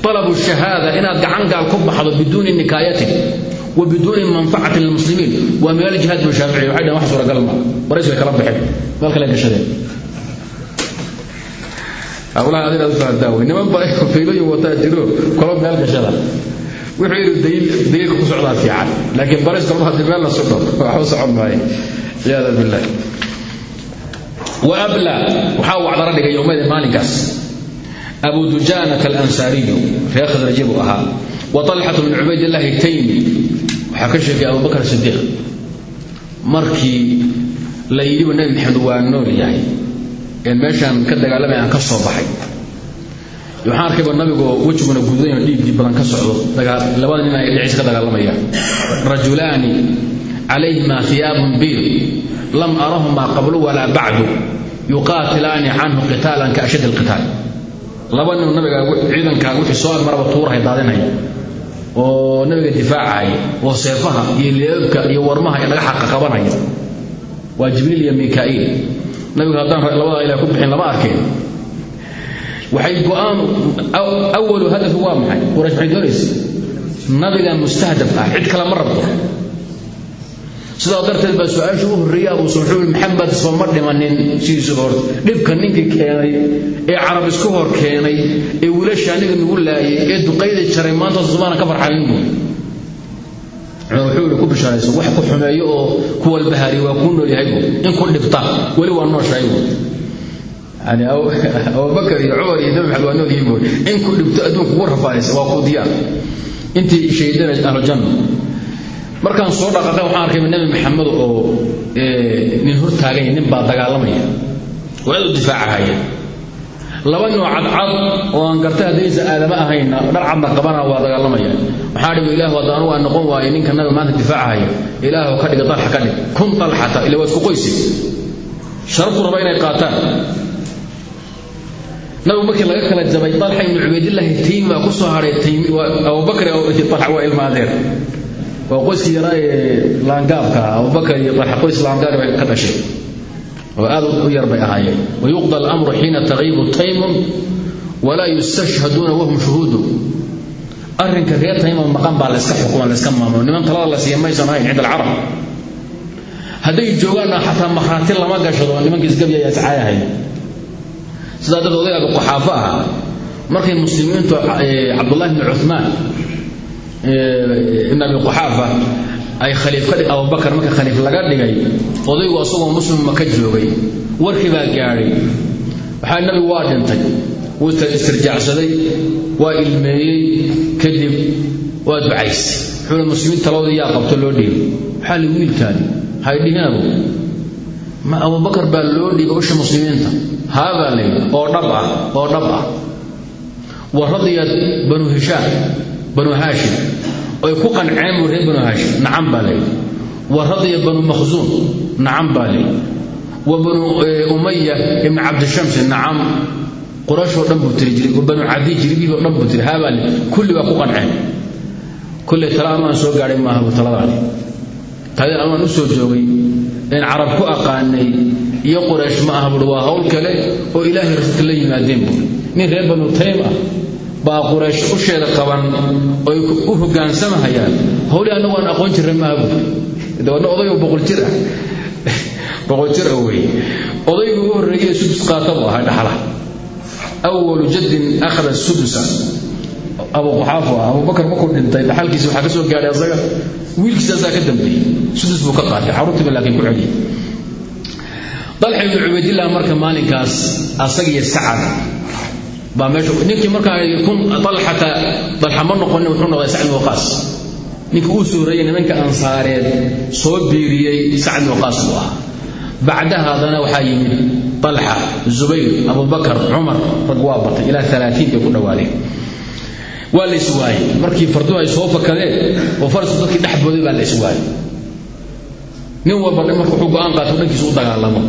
طلب الشهادة إن قعن قال كبحض بدون نكاية وبدون منفعة للمسلمين ومن الجهاد الشافعي وحيدا محصور قلبه ورئيس الكلام بحب قال كلام كشدين أولا هذه الأدفع الداوي إنما بقى في لي وتاجروا كلام مال كشدين وحيد الدليل دليل قصع في عاد لكن بريس قبل هذا المال صدق وحوس عن معي عياذا بالله وأبلى وحاول على abu dujanata alansaariyu reer khadraji buu ahaa. Wa alxatu bn cubaydillaahi taymi waxaa ka sheegay abubakr sidiiq markii la yidhiba nebi maxamed waa nool yahay. Een meeshaan ka dagaalamay aan ka soo baxay. Waxaan arkayba nabigo wejiguna guudanyo dhiiggii badan ka socdo. Labada nin ay dhinaciisa ka dagaalamayaan rajulaani calayhima hiyaabun biid lam arahumaa qablu walaa bacdu yuqaatilaani canhu qitaalan ka ashad alqitaal laba nin nabiga ciidanka wixii soo maraba tuurahay daadinaya oo nabiga difaacaya oo seefaha iyo leebabka iyo warmaha ee laga xaqa qabanaya waa jibriil iyo mikaa'iil nabigu haddaan labada ilaah ku bixin lama arkeen waxay go'aan awalu hadafi waa maxay? Quraysh maxay doonaysa nabiga mustahdaf ah cid kale ma rabto sidaa darteed baa su'aashu u horreeya abu subxuul maxamed sooma dhimanin sidiisuba horta dhibka ninkii keenay ee carab isku hor keenay ee wilasha aniga nagu laayay ee duqayda jaray maanta soomaalan ka farxanin buuri cumar wuxuu ihi ku bishaaraysan wax ku xumeeyo oo ku walbahaariyo waa kuu noolyahay buur in ku dhibta weli waa nooshahay buur yani abubakar iyo cumar iyo nabi maxamed waa noolyihin buur in ku dhibto adduunka ugu rafaadaysa waa kuu diyaar. Intii shaydana ahlujanna markaan soo dhaqaaqay waxaan arkay nabi maxamed oo nin hor taagay nin baa dagaalamaya. Waa uu difaacahaya laba nooc cadcad oo aan gartay haddaysa aadama ahayna dhar cadna qabana waa dagaalamaya. Waxaa dhigo ilaah haddaan waa noqon waayo ninka nabi maanta difaacahaya ilaah ka dhiga dalxa ka dhig. Kun dalxata ila waa isku qoysi. Sharaftu raba inay qaataan. Nabigu markii laga kala jabay dalxa ibnu cubaydillaahi taymi ku soo hadhay taymi abubakar dalxa waa ilmaadeer waa qoyskii yaraa ee laangaabka abubakar iyo qoys laangaab bay ka dhashay. Oo aad u yar bay ahaayeen. Wayuqda alamru xiina tagiibu taymun walaa yustashhaduuna wahum shuhuudu. Arrinka reer tayman maqan baa layska xukuma layska maamulo. Niman talada la siiya maysan ahayn cinda alcarab. Hadday joogaanna xataa makhraati lama gashado nimankii isgabya ayaa iscaayahay sidaa dad odayga abu qaxaafo markay muslimiintu cabdullahi bni cuthmaan ibn abi quxaafa ay khaliif ka dhig abubakar marka khaliif laga dhigay odaygu asagoo muslim maka joogay warkii baa gaadhay. Waxaa nabigu waa dhintay wuu istirjaacsaday waa ilmeeyey kadib waa ducaysay wuxuuna muslimiin taladoodii yaa qabto loo dhiibay waxaa li wiilkaani haydhihinadu ma abubakar baa loo dhiibay usha muslimiinta? Haabaa layidhi oo dhab ah oo dhab ah. Wa radiyat banu hishaam banu haashim oy ku qanceen buu reer banu haashim nacam baa layidhi wa radiya banu makhzuum. Nacam baa layidhi wa banu umaya ibni cabdishamsi. Nacam qurayshoo dhan buu tiri jiray. Wa banu cadi jiribihii oo dhan buu tiri. Haabaa layidhi kulli baa ku qanceen. Kulley tala amaan soo gaadhay maaha buu taladaani taadeen amaan u soo joogay. Een carab ku aqaanay iyo quraysh ma aha buui waa hawl kale oo ilaahay rasuulka la yimaadeen buui nin reer banu taym ah baa quraysh usheeda qaban oy u hogaansamahayaan howlii annagu aan aqoon jirra maaha buui dabeedna odayoo boqol jir ah. Boqol jir ah weeye odaygii ugu horreeyey sudus qaata buu ahaa dhaxla. Awalu jaddin akhada sudusa abu quxaafo ah abubakar markuu dhintay dhaxalkiisa waxaa ka soo gaadhay asaga. Wiilkiisa ka dambeeyey sudus buu ka qaatay carruurtiiba laakiin ku celiyey dalxa ibnu cubaydillah marka maalinkaas asagiyo sacad baa meesha ninkii markaa kun dalxata dalxa ma noqonin wuxuu noqday sacd waqaas. Ninkii uu suureeyey nimanka ansaareed soo biiriyey sacd waqaas buu ahaa. Bacdahaadana waxaa yimid dalxa zubayr abubakar cumar rag waa batay ilaa alaatiin bay ku dhowaadeen waa la iswaayey markii farduhu ay soo fakadeen oo farasku dadkii dhex booday baa la iswaayey nin walba marka wuxuu go'aan qaato dhankiisa u dagaalamo.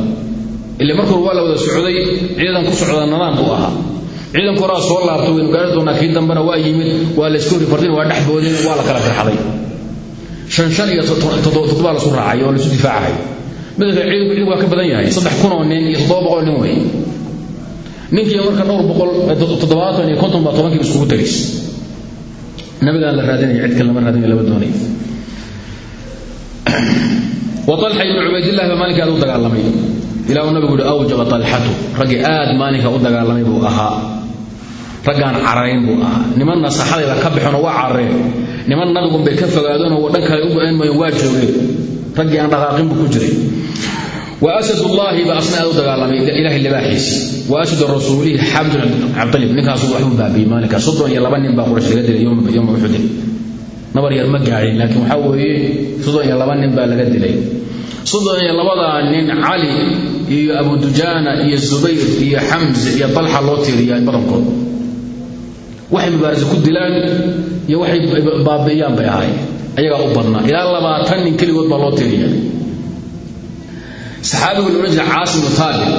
Ile markuu waa la wada socday ciidan ku socda nidaam buu ahaa ciidankoraa soo laabta waynu gaari doonaa kii dambena waa yimid waa laysku horifartin waa dhex waa la kala firxaday shan shan iyo toddobaa lasu raacay oo laisu difaacahay midalka ciidanku ciidanku waa ka badan yahay saddex kunoo nin iyo toddoba boqol nin wey ninkii marka dhowr boqol toddobaatan iyo konton baa tobankii iskugu tegays nabigaan la raadinaya cid kale lama raadinayo lama doonayo waطalxa ibnu cubaydillahi baa maalinkai aad u dagaalamay. Ilaa uu nabigu yuhi awjaba طalxatu raggii aad maalinka u dagaalamay buu ahaa raggaan cararayn buu ah niman saxadayda ka baxeenoo waa carareen niman nabigunbay ka fogaadeenoo dhan kale u go'een mayan waa joogeen. Raggii aan dhaqaaqin buu ku jiray. Wasadllaahi ba asna u dagaalamay ilahay libaaxiisi wa asad rasuulihi xamdu cabdalib. Ninkaasu waxbuu baabiye maalinkaa soddon iyo laba nin baa qurash laga dilay yowma uxudin nabar yar ma gaadhin laakiin waxaa weeye soddon iyo laba nin baa laga dilay. Soddon iyo labadaa nin cali iyo abu dujaana iyo zubayr iyo xamze iyo dalxa loo tiiriyaa badankood waxay mubaarasa ku dilaan iyo waxay baabi'iyaan bay ahaayeen ayagaa u badnaa. Ilaa labaatan nin keligood baa loo tiiriyaa saxaabigu la odhan jira caasim ibnu taabit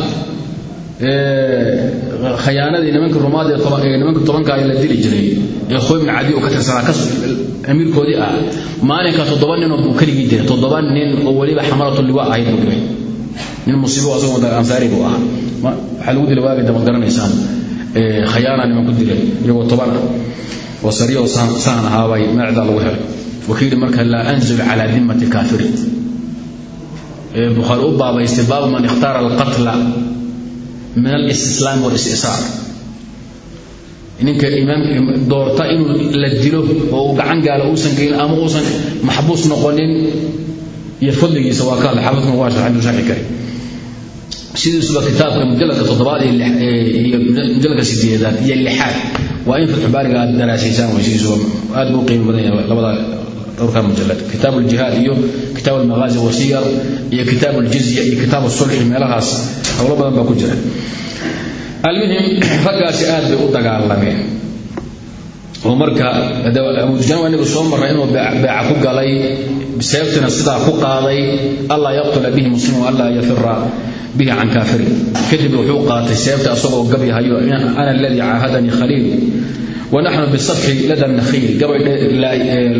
khayaanadii nimankii rumaad ee nimankii tobanka la dili jiray. Ee khooy ibn cadi oo ka tirsanaa ka amiirkoodii ah. Maalinka toddoba nin oo buu keligii diray toddoba nin oo weliba xamalatu liwa ahayd buu diray nin musiibo asagoo ansaari buu ahaa. Waxaa lagu dilay waagay damad garanaysaan khayaana niman ku dilay iyagoo toban ah oo sariyo saan ahaabay magacdaa lagu helay. Wakiili marka laa anzil calaa dimmati kaafirin bukhaari u baabaystay baabu man ikhtaara alqatla min alistislaam walistisaar ninka imaam doorta inuu la dilo oo uu gacan gaala uusan gelin ama uusan maxbuus noqonin iyo fadligiisa waa ka hadlay xaafidkuna waa sharxay intuu sharxi kari sidiisuba kitaabka mujalladka toddobaad iyo mujalladka sideedaad iyo lixaad. Waa in fatxu baariga aad daraasaysaan way sidiisuba aad buu qiimo badan yahay labada dhowrkaa mujallad. Kitaab aljihaad iyo kitaab almagaazi wasiyar iyo kitaab aljizya iyo kitaab asulxi meelahaas howlo badan baa ku jira. Almuhim raggaasi aad bay u dagaalameen oo marka abujaan anagu soo marray inuu beeca ku galay seeftina sidaa ku qaaday allaa yaqtula bihi muslimu anlaa yafira bihi can kaafirin kadib wuxuu qaatay seefta asagoo gabyahayo ana aladii caahadanii khaliil wanaxnu bisabxi ladan nakhiil. Gabay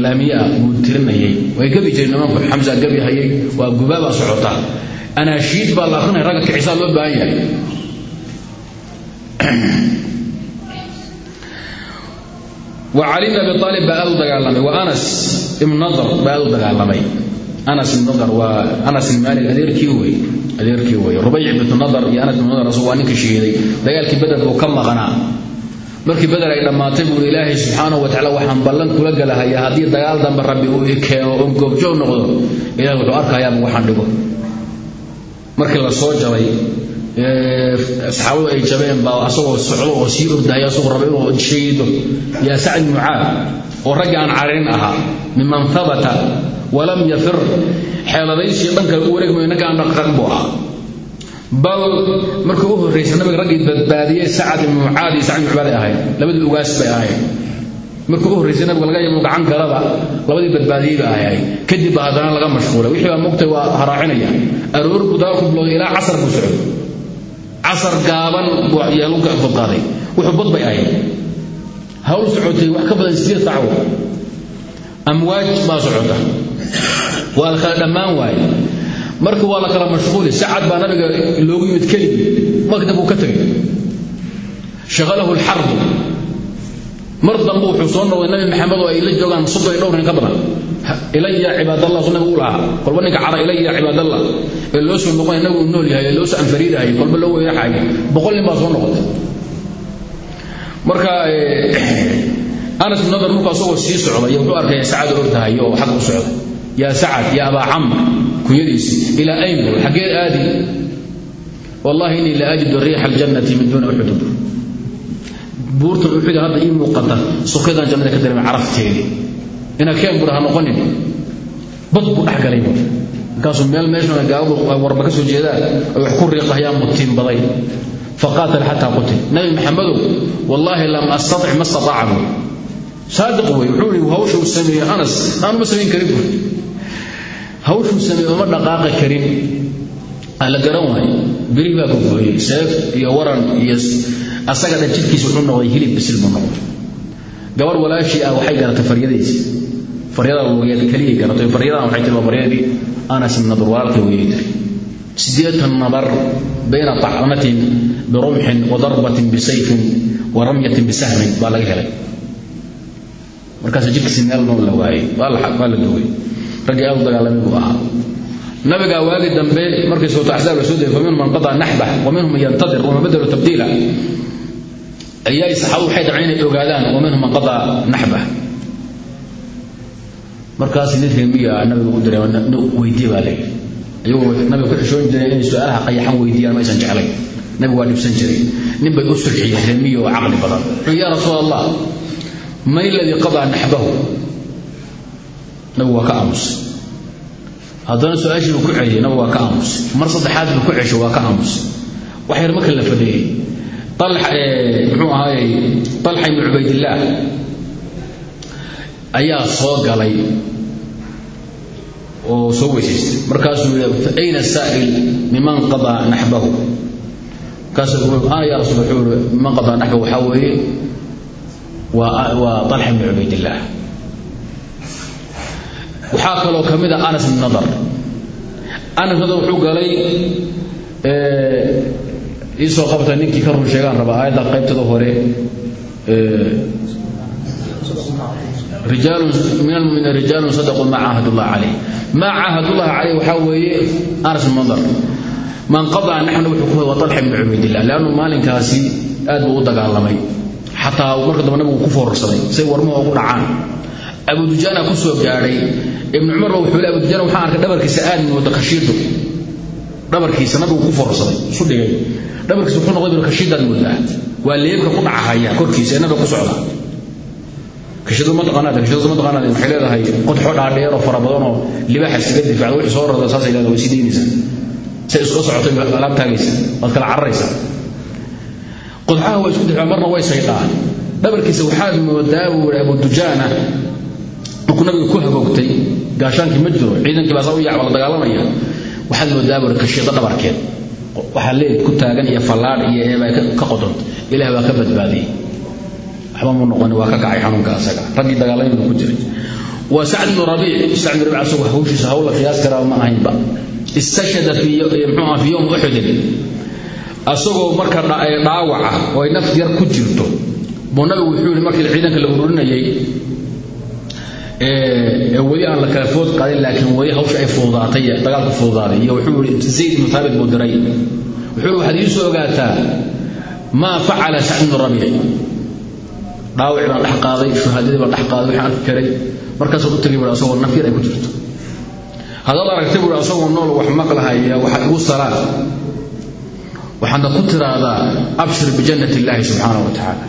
laamiyaa buu tirimayey way gabi jireen nimanku xamsa gabyahayay waa gubaabaa socota. Anaashiid baa la akrinaya ragga kicisaa loo cali bn abi aalib baa aad u dagaalamay. Wa anas ibn nadar baa aad u dagaalamay. Anas ibn nadar waa anas ibn maalik adeerkii wey adeerkii wey rubayc ibnu nadar iyo anas ibnu nadar asagu waa ninka shiiday. Dagaalkii beder buu markii beder ay dhammaatay buui ilaahay subxaanahu wa tacala waxaan ballan kula galahaya haddii dagaal dambe rabbi uu ikeeno oon goobjoog noqdo ilahay wuxuu arkayaaba waxaan dhigo. Markii la soo jabay saxaabadu ay jabeen baa asagoo socdo oo sii ordahaya asagoo raba inuu shahiido yaa sacd mucaad oo raggii aan cararin ahaa miman habata walam yafir xeeladaysiyo dhanka u wareegmayo ninka aan dhaqraq buu ahaa. Bal markii u horraysay nabiga raggii badbaadiyey sacad ibnu mucaad iyo sacd ibnu cubaad ay ahayd. Labadii ugaas bay ahayd. Markii u horraysay nabiga laga yimo gacan galaba labadii badbaadiyey bay ahayd. Kadib baa haddana laga mashquulay. Wixii baa mogtay waa haraacinaya aroor buu dagaalku bilowday ilaa casar buu socday casar gaaban yaa lagu badqaaday wuxuu bad bay ahayd. Hawl socotay wax ka badan sideed saacadood amwaaj baa socota. Waa la kala dhammaan waaye marka waa la kala mashquuli sacad baa nabiga loogu yimid keligii. Magdab uu ka tegay shaqalahu lxarbu mar dambe wuxuu soo noqday. Nabi maxamed oo ay la joogaan soddon iyo dhowr nin ka badan ilaya cibaadallah suu nabigu lahaa. Kolba ninka cara ilaya cibaadallah. Ee loo soo noqonaya nabigu nool yahay loo soo anfariirahay kolba loo weeraxay boqol nin baa soo noqotay. Marka anas bin nadar markuu asagoo sii socday wuxuu arkaya sacad ordahay oo xag u socda yaa sacad ya abaa camr kunyadiisi ilaa ayn bul xaggee aadi. Wallahi innii la ajidu riixa aljannati min duuni uxud buurtan uxuda hadda ii muuqata sukadan jannada ka dareemay carafteedii ina keen bur ha noqonin. Bad buu dhex galay meel meeshana gaabadu warba ka soo jeedaan ay wax ku riiqahayaan mutiin baday. Faqaatal xataa qutil nabi maxamedow wallaahi lam astatic ma stataacahu saadiq wey wuxuu yidhi hawshuu sameeyey anas aan ma samayn karin bur? Hawshuu sameeyey uma dhaqaaqi karin. La garan waayo birih baa ku gooyey seef iyo waran iyo asaga dhan jidhkiisa wuxuu noqday hilib bisil buu noqday. Gabadh walaashii ah waxay garatay faryadiisi faryada lugeed keliyay garatay faryadan waxay tiri waa faryadii anas ibn nadr walaalkay weyay tiri sideetan nabar bayna tacnatin birumxin wa darbatin bisayfin wa ramyatin bisahmin baa laga helay markaas jidhkiisi meel nool la waayey waa la dugay raggii aad dagaalamay buu ahaa nabigaa waagi dambe markii suurta axsaab la soo degay man qadaa naxbah wa minhum yantadir wama badalu tabdiila ayaa saxaabadu waxay dhaceen ogaadaan wa minhum man qadaa naxbah markaas nin reemiya nabiga u diray weydiye baa layidhi iyagoo nabiga ku xishoon jiray inay su'aalaha qayaxan weydiiyaan ma aysan jeclayn. Nabigu waa dhibsan jiray. Nin bay u sulxiyeen reemiya oo caqli badan. Yaa rasuul allah man iladii qadaa naxbahu nabigu waa ka aamusay haddana su'aashii buu ku celiyey nabigu waa ka aamusay mar saddexaad buu ku ceshay waa ka aamusay wax yar marka la fadhiyey muxuu ahaayey talxa ibnu cubaydillaah ayaa soo galay oo soo weysaystay. Markaasuu yidhi fa ayna saa'il miman qadaa naxbahu? Markaasuu ana yaa rasul wuxuu yidhi miman qadaa naxbahu waxaa weeye waa waa talxa ibnu cubaydillaah waxaa kaloo ka mid a anas ibn nadar. Anas nadar wuxuu galay iisoo qabta ninkii ka run sheegaan raba aayadda qaybtada hore min rijaalun sadaquu maa caahadullah calayh maa caahadullah calayh waxaa weeye anas nadar man qadaa naxnu wuxuu ku waa talxa ibn cubaydillah leannu maalinkaasi aad buu u dagaalamay. Xataa marka dambe nabigu ku foorarsaday say warmuhu ugu dhacaan. Abudujaana ku soo gaadhay. Ibnu cumarba wuxuu le abudujaana waxaan arkay dhabarkiisa aad mooda kashiidu dhabarkiisa nabigu ku foorarsaday isu dhigay. Dhabarkiisa wuxuu noqday ibnu kashiidaad moodaa waa leebka ku dhacahaya korkiisa ee nabiga ku kashidu ma taqaanaad kashidu ma taqaanaad waxay leedahay qodxo dhaadheer oo fara badan oo libaaxa iskaga difacda wixii soo rarda saasay leedahay way sii daynaysaa. Say isku socotay alaab waad kala cararaysaa qodxaha waa isku difaa marna way saydhaan dhabarkiisa waxaad moodaa buu yidhi abudujaana markuu nabiga ku hagoogtay gaashaankii ma jiro ciidankii baa saa u yaac wala dagaalamaya. Waxaad moodaa buu kashiida dhabarkeed. Waxaa leed ku taagan iyo fallaadh iyo eebaa ka qodontay. Ilaah baa ka badbaadiyey waxba mu noqon waa ka kacay xanuunka asaga. Raggii dagaalamay buu ku jiray. Waa sacd ibnu rabiic. Sacd ibnu rabiic asagoo hawshiisa hawla qiyaas karaa ma ahaynba. Istashhada fi muxuu fi yowm uxudin asagoo marka dhaawaca oo ay nafti yar ku jirto buu nabigu wuxuu yihi markii ciidanka la ururinayay weli aan la kala food qaadin laakiin weli hawsha ay fududaatay dagaalku fududaaday iyo wuxuu yihi zayd ibnu thaabit wuxuu yihi waxaad ogaataa maa facala sacd ibnu rabiic dhaawic baan dhex qaaday shuhaadadii baan dhex qaaday waxaan arki karay markaasuu u tagay buui asagoo nafyar ay ku jirto. Haddaad aragtay buui asagoo nool wax maqlahaya waxaad igu salaan waxaadna ku tiraahdaa abshir bijannati illaahi subxaana wa tacaala.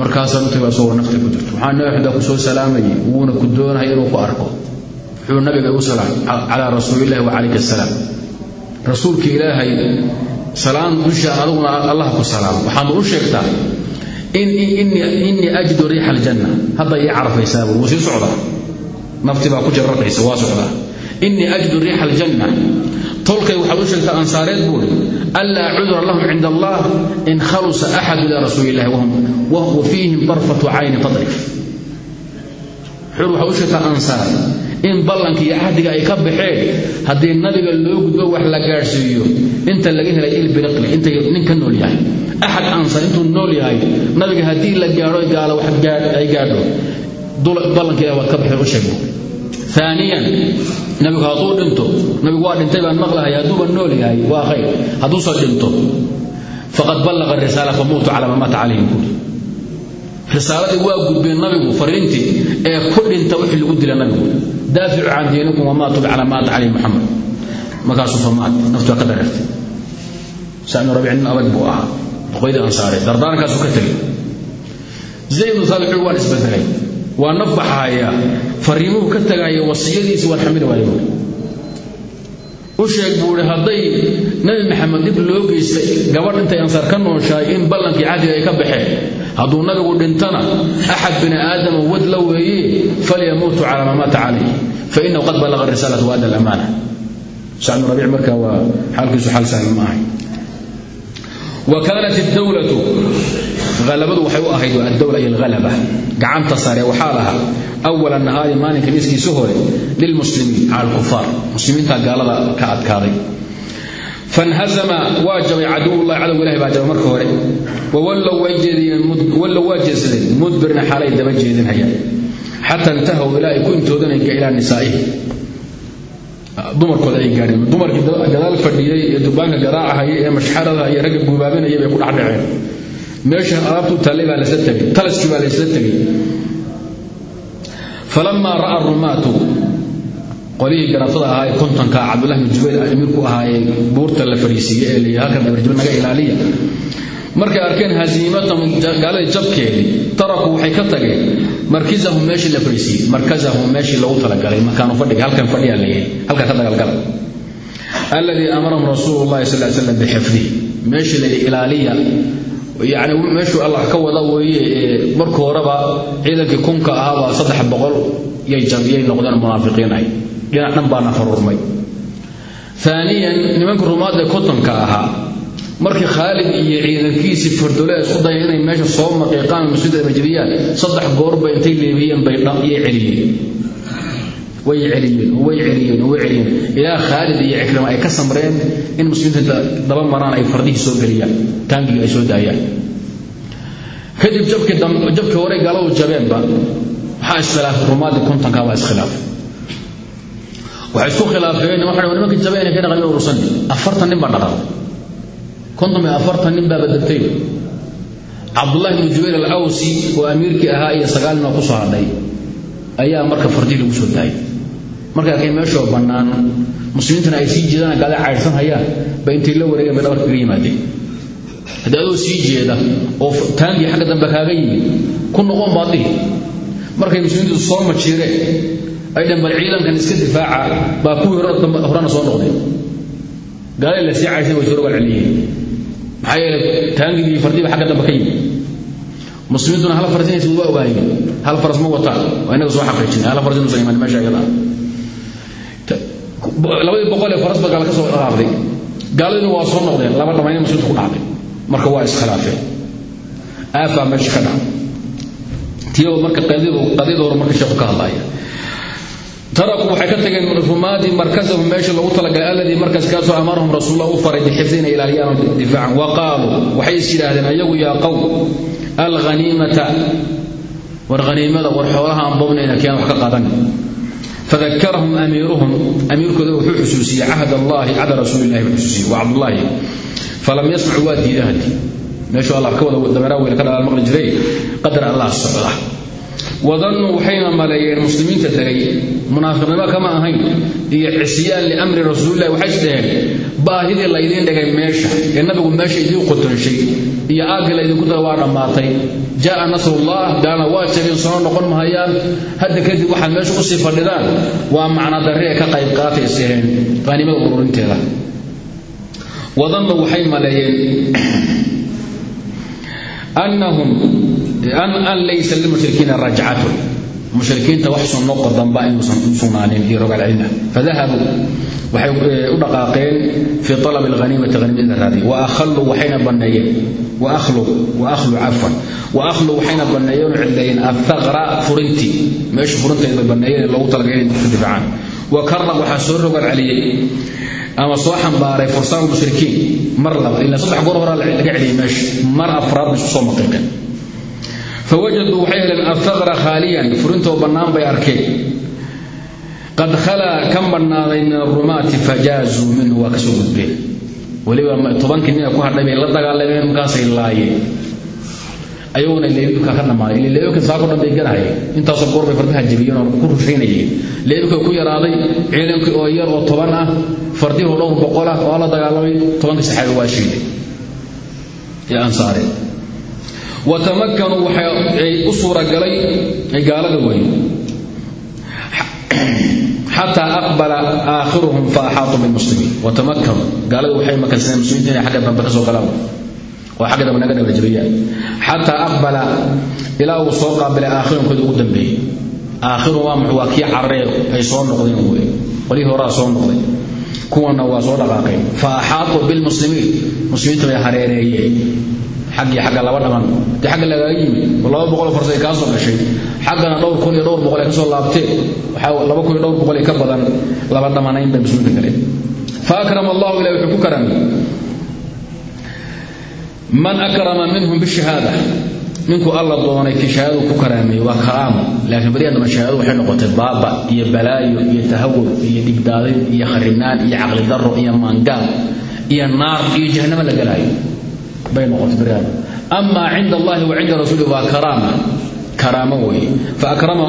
Markaasaan u tagay asagoo nafta ku jirto. Waxaa nabi axmed ku soo salaamayay wuuna ku doonahay inuu ku arko. Wuxuu nabiga igu salaam calaa rasuulillahi wa calayka asalaam rasuulka ilaahay salaan dusha aduguna allah ku salaamo waxaad u sheegtaa innii ajidu riixa aljanna hadda ii carafaysaa buu wuu sii socdaa. Nafti baa ku jarraqaysa waa socdaa. Innii ajidu riixa aljanna tolkay waxaad u sheegtaa ansaareed buuri anlaa lahum cinda allah in khalusa axadu ilaa rasuuli illahi wa fiihim darfatu cayni tadrif. Xur waxaad u sheegtaa in ballanka iyo cahdiga ay ka baxeen haddii nabiga loo gudbo wax la gaadhsiiyo inta laga helay ilbiriqli intay nin ka nool yahay. Axad ansar intuu nool yahay nabiga haddii la gaadho gaalo wax ay gaadho. Ballanka ilahi waad ka baxeen u aaniyan nabigu hadduu dhinto nabigu waa dhintay baan maqlahay hadduuba nool yahay waa khayr. Hadduuse dhinto faqad ballaqa risaala famuutu calaa ma maata calayhim buuri risaaladii waa gudbeen nabigu fariintii ee ku dhinta wixii lagu dila nabigu. Daaficu can diinikum wamaatuu calaa maata calayhi muxamed markaasuu famaat naftu waa ka dareertay. Sacnu rabiic nin adag buu ahaa. Boqoydii ansaareed dardaarankaasuu ka tegey. Zaydnu saabixu waan isbedelay waa naf baxaaya fariimuhu ka tagaaya wasiyadiisi waan xamili buuri u sheeg buuhi hadday nabi maxamed dhib loo geystay gabadh intay ansaar ka nooshahay in ballankii cahdiga ay ka baxeen. Hadduu nabigu dhintana axad bini aadama wad la weeye falyamuutu calaa maa maata calayh fainahu qad ballaqa risaalata waadda alamaana. Sacnu rabiic marka waa xaalkiisu xaal sahlan ma ahay wa kaanat اdawlatu halabadu waxay u ahayd waa addawla iyo alhalaba gacanta sare waxaa lahaa awala nahaari maalinka miskiisa hore lilmuslimiin cala alkufaar muslimiinta gaalada ka adkaaday. Fanhazama waa jabay caduwullahi cadow ilahi baa jabay marka hore. Wawallow waa jeedsadeen mudbirna xaalay daba jeedinhayaan xata intahaw ilaa ay ku intoodanaya ilaa nisaa'ihi. Dumarkooda ay gaadheen. Dumarkii gadaal fadhiyey ee dubaanka garaacahaya ee mashxarada iyo ragga guubaabinaya ku dhexdhaceen meesha alaabtu taallay baa lasla tegay talaskii baa laysla tegay falamaa ra'a rumaatu qolihii garafada ahaa ee kontonka cabdullahi bin jubayr amiirku ahaa ee buurta la fadhiisiiyey ee halkan abarjibin naga ilaaliya. Markay arkeen hasiimatahum gaaladii jabkeedii tarakuu waxay ka tageen markizahum meeshii la fadhiisiiyey markazahum meeshii loogu talagalay makaanu fadhiga halkan fadhiyaa la yidhi halkan ka dagaalgala alladii amarahum rasuulu llahi sal ly slam bixifdihi meeshii la ilaaliya yacni meeshuu allah ka wada weeye marka horeba ciidankii kunka ahaabaa saddex boqol yay noqdeen munaafiqiin ay. Dhinac dhan baana farurmay aaniyan nimanka rumaadee kontonka ahaa markii khaalid iyo ciidankiisii fardole isku daya inay meesha soo maqiiqaan masjid abajiriyaan saddex goorba intay leebiyeen bay celiyeen way celiyeen way celiyeen way celiyeen ilaa khaalid iyo cikrima ay ka samreen in muslimiinta daba maraan ay fardihii soo geliyaan taangii ay soo daayaan. Kadib jabkii hore galadu jabeenba waxaa iskhilaafay rumaadii kontonka baa iskhilaafay waxay isku khilaafeen waxay nimanka jabeen ka dhaqan urursan afartan nin baa dhaqan. Konton iyo afartan nin baa badabtay cabdullahi ibnu jubayr al-awsi oo amiirkii ahaa iyo sagaal nin oo ku soo hadhay ayaa marka fardii lagu soo daayay marka arkay meeshoo bannaan muslimiintana ay sii jeedaan gaada caydhsan hayaan bay intay la wareegeen bay dhabarka kaga yimaadeen haddii adoo sii jeeda oo taangii xagga dambe kaaga yimid ku noqon baad dhihi markay muslimiintu soo majiireen ay bal ciidankan iska difaaca baa kuwii horena soo noqdeen gaalay la sii caydsan way soo rogaal celiyeen. Maxaa yeelay taangigii fardiiba xagga dambe ka yimid. Muslimiintuna hal faras inaysan waa ogaayeen hal faras ma wataan waa inaga soo xaqiijinay hal faras inuusan imaan meesha iyada labadii boqol ee faras ba gaal ka soo dhaafday. Gaaladina waa soo noqdeen laba dhamayna muslimiinta ku dhacday marka waa iskhilaafeen. Aafaa meesha ka dhac tiyo marka qadiyada marka sheeku ka hadlaya. Tarakuu waxay ka tageen rumaadii markasahum meesha loogu talagalay alladii markaskaasoo amarahum rasuulullah u faray bixifdi inay ilaaliyaan difaacan. Wa qaaluu waxay is yidhaahdeen ayagu yaa qowm alghaniimata war haniimada war xoolaha aan boobnayna kiyaan wax ka qaadan fadakarahum amiiruhum amiirkooda wuxuu xusuusiyey cahd allahi cada rasuulillahi buu xusuusiyey waa cabdullaahi falam yasmacu waa diiday hadi meeshuu allah ka wada dameeraa weyne ka dhalaal maqli jiray qadar allah socda wadannuu waxayna maleeyeen muslimiinta tegay munaafiqnimo kama ahayn. Iyo cisyaan liamri rasuulillahi waxay isdhaheen baahidii laydiin dhigay meesha ee nabigu meesha idiin qotonshay iyo aaggii laydinku daga waa dhammaatay. Jaaa nasrullah gaalna waa jabeen soo noqon mahayaan. Hadda kadib waxaad meesha u sii fadhidaan. Waa macna darri ee ka qayb qaatay isdhaheen qaanimada ururinteeda. Wadannuu waxay maleeyeen annahum an laysa lilmushrikiina rajcatun mushrikiinta wax soo noqo damba inuusan u sugnaanin iyo rogaal cilna fadahabuu waxay u dhaqaaqeen fii talabi alghaniimati haniimada raadiy wa akhalluu waxayna banneeyeen wa akhlu wa akhlu cafwan wa akhlu waxayna banneeyeen oo cidleeyeen athaqra furintii meesha furinteeda bay banneeyeen loogu talagalay inay dadka difaacaan wa karraq waxaa soo rogaal celiyey. Ama soo xambaaray fursaan mushrikiin. Mar laba ilaa saddex goor horaa laga celiyey meesha mar afraad bay isku soo maqiiqeen fawajaduu waxay heleen athaqra khaaliyan furintoo bannaan bay arkeen qad khalaa ka bannaaday min arumaati fajaazuu minhu waa ka soo gudbeen weliba tobankii nina ku hadhay bay la dagaalameen markaasay laayeen ayaguna leebibka ka dhammaaday ile leebibka saako dhan bay garahayeen intaasoo goor bay fardaha jebiyeen oo ku rushaynayeen leebibka ku yaraaday ciidankii oo yar oo toban ah fardihoo dhowr boqol ah oo la dagaalamay tobankii saxaabi waa shiiday ee ansaareen watamakanuu u suuragalay gaalada weyn. Xataa aqbala aakhiruhum fa axaatuu bilmuslimiin watamakanuu gaalada waxay makansadeen muslimiinta inay xagga dambe ka soo galaan. Oo xagga dambe naga dhabarjabiyaan xataa aqbala ilaa uu soo qaabilay aakhirunkoodii ugu dambeeyey aakhiru waa muxuu waa kii carreer ay soo noqdeen wey qolihii horaa soo noqday. Kuwana waa soo dhaqaaqeen. Fa bilmuslimiin muslimiinta hareereeyeen xaggii xagga laba dhaman dee xagga lagaga yimi laba boqoloo farsay kaa soo gashay xaggana dhowr kun iyo dhowr boqol ay ka soo laabteen waxaa laba kun iyo dhowr boqol ka badan laba dhamanayn bay muslimiinta galeen fa akrama allahu ilahi wuxuu ku karamay man akrama minhum bishahaada. Ninku alla doonay kii shahaadadu ku karaameeyey waa karaamo laakiin beriyan dama shahaadadu waxay noqotay baaba iyo balaayo iyo tahawur iyo dhibdaadin iyo kharibnaan iyo caqli darro iyo maangaal iyo naar iyo jahanamo la galaayo bay noqotay amaa cinda allahi wa cinda rasuulihi waa karaama karaamo weeye faakrama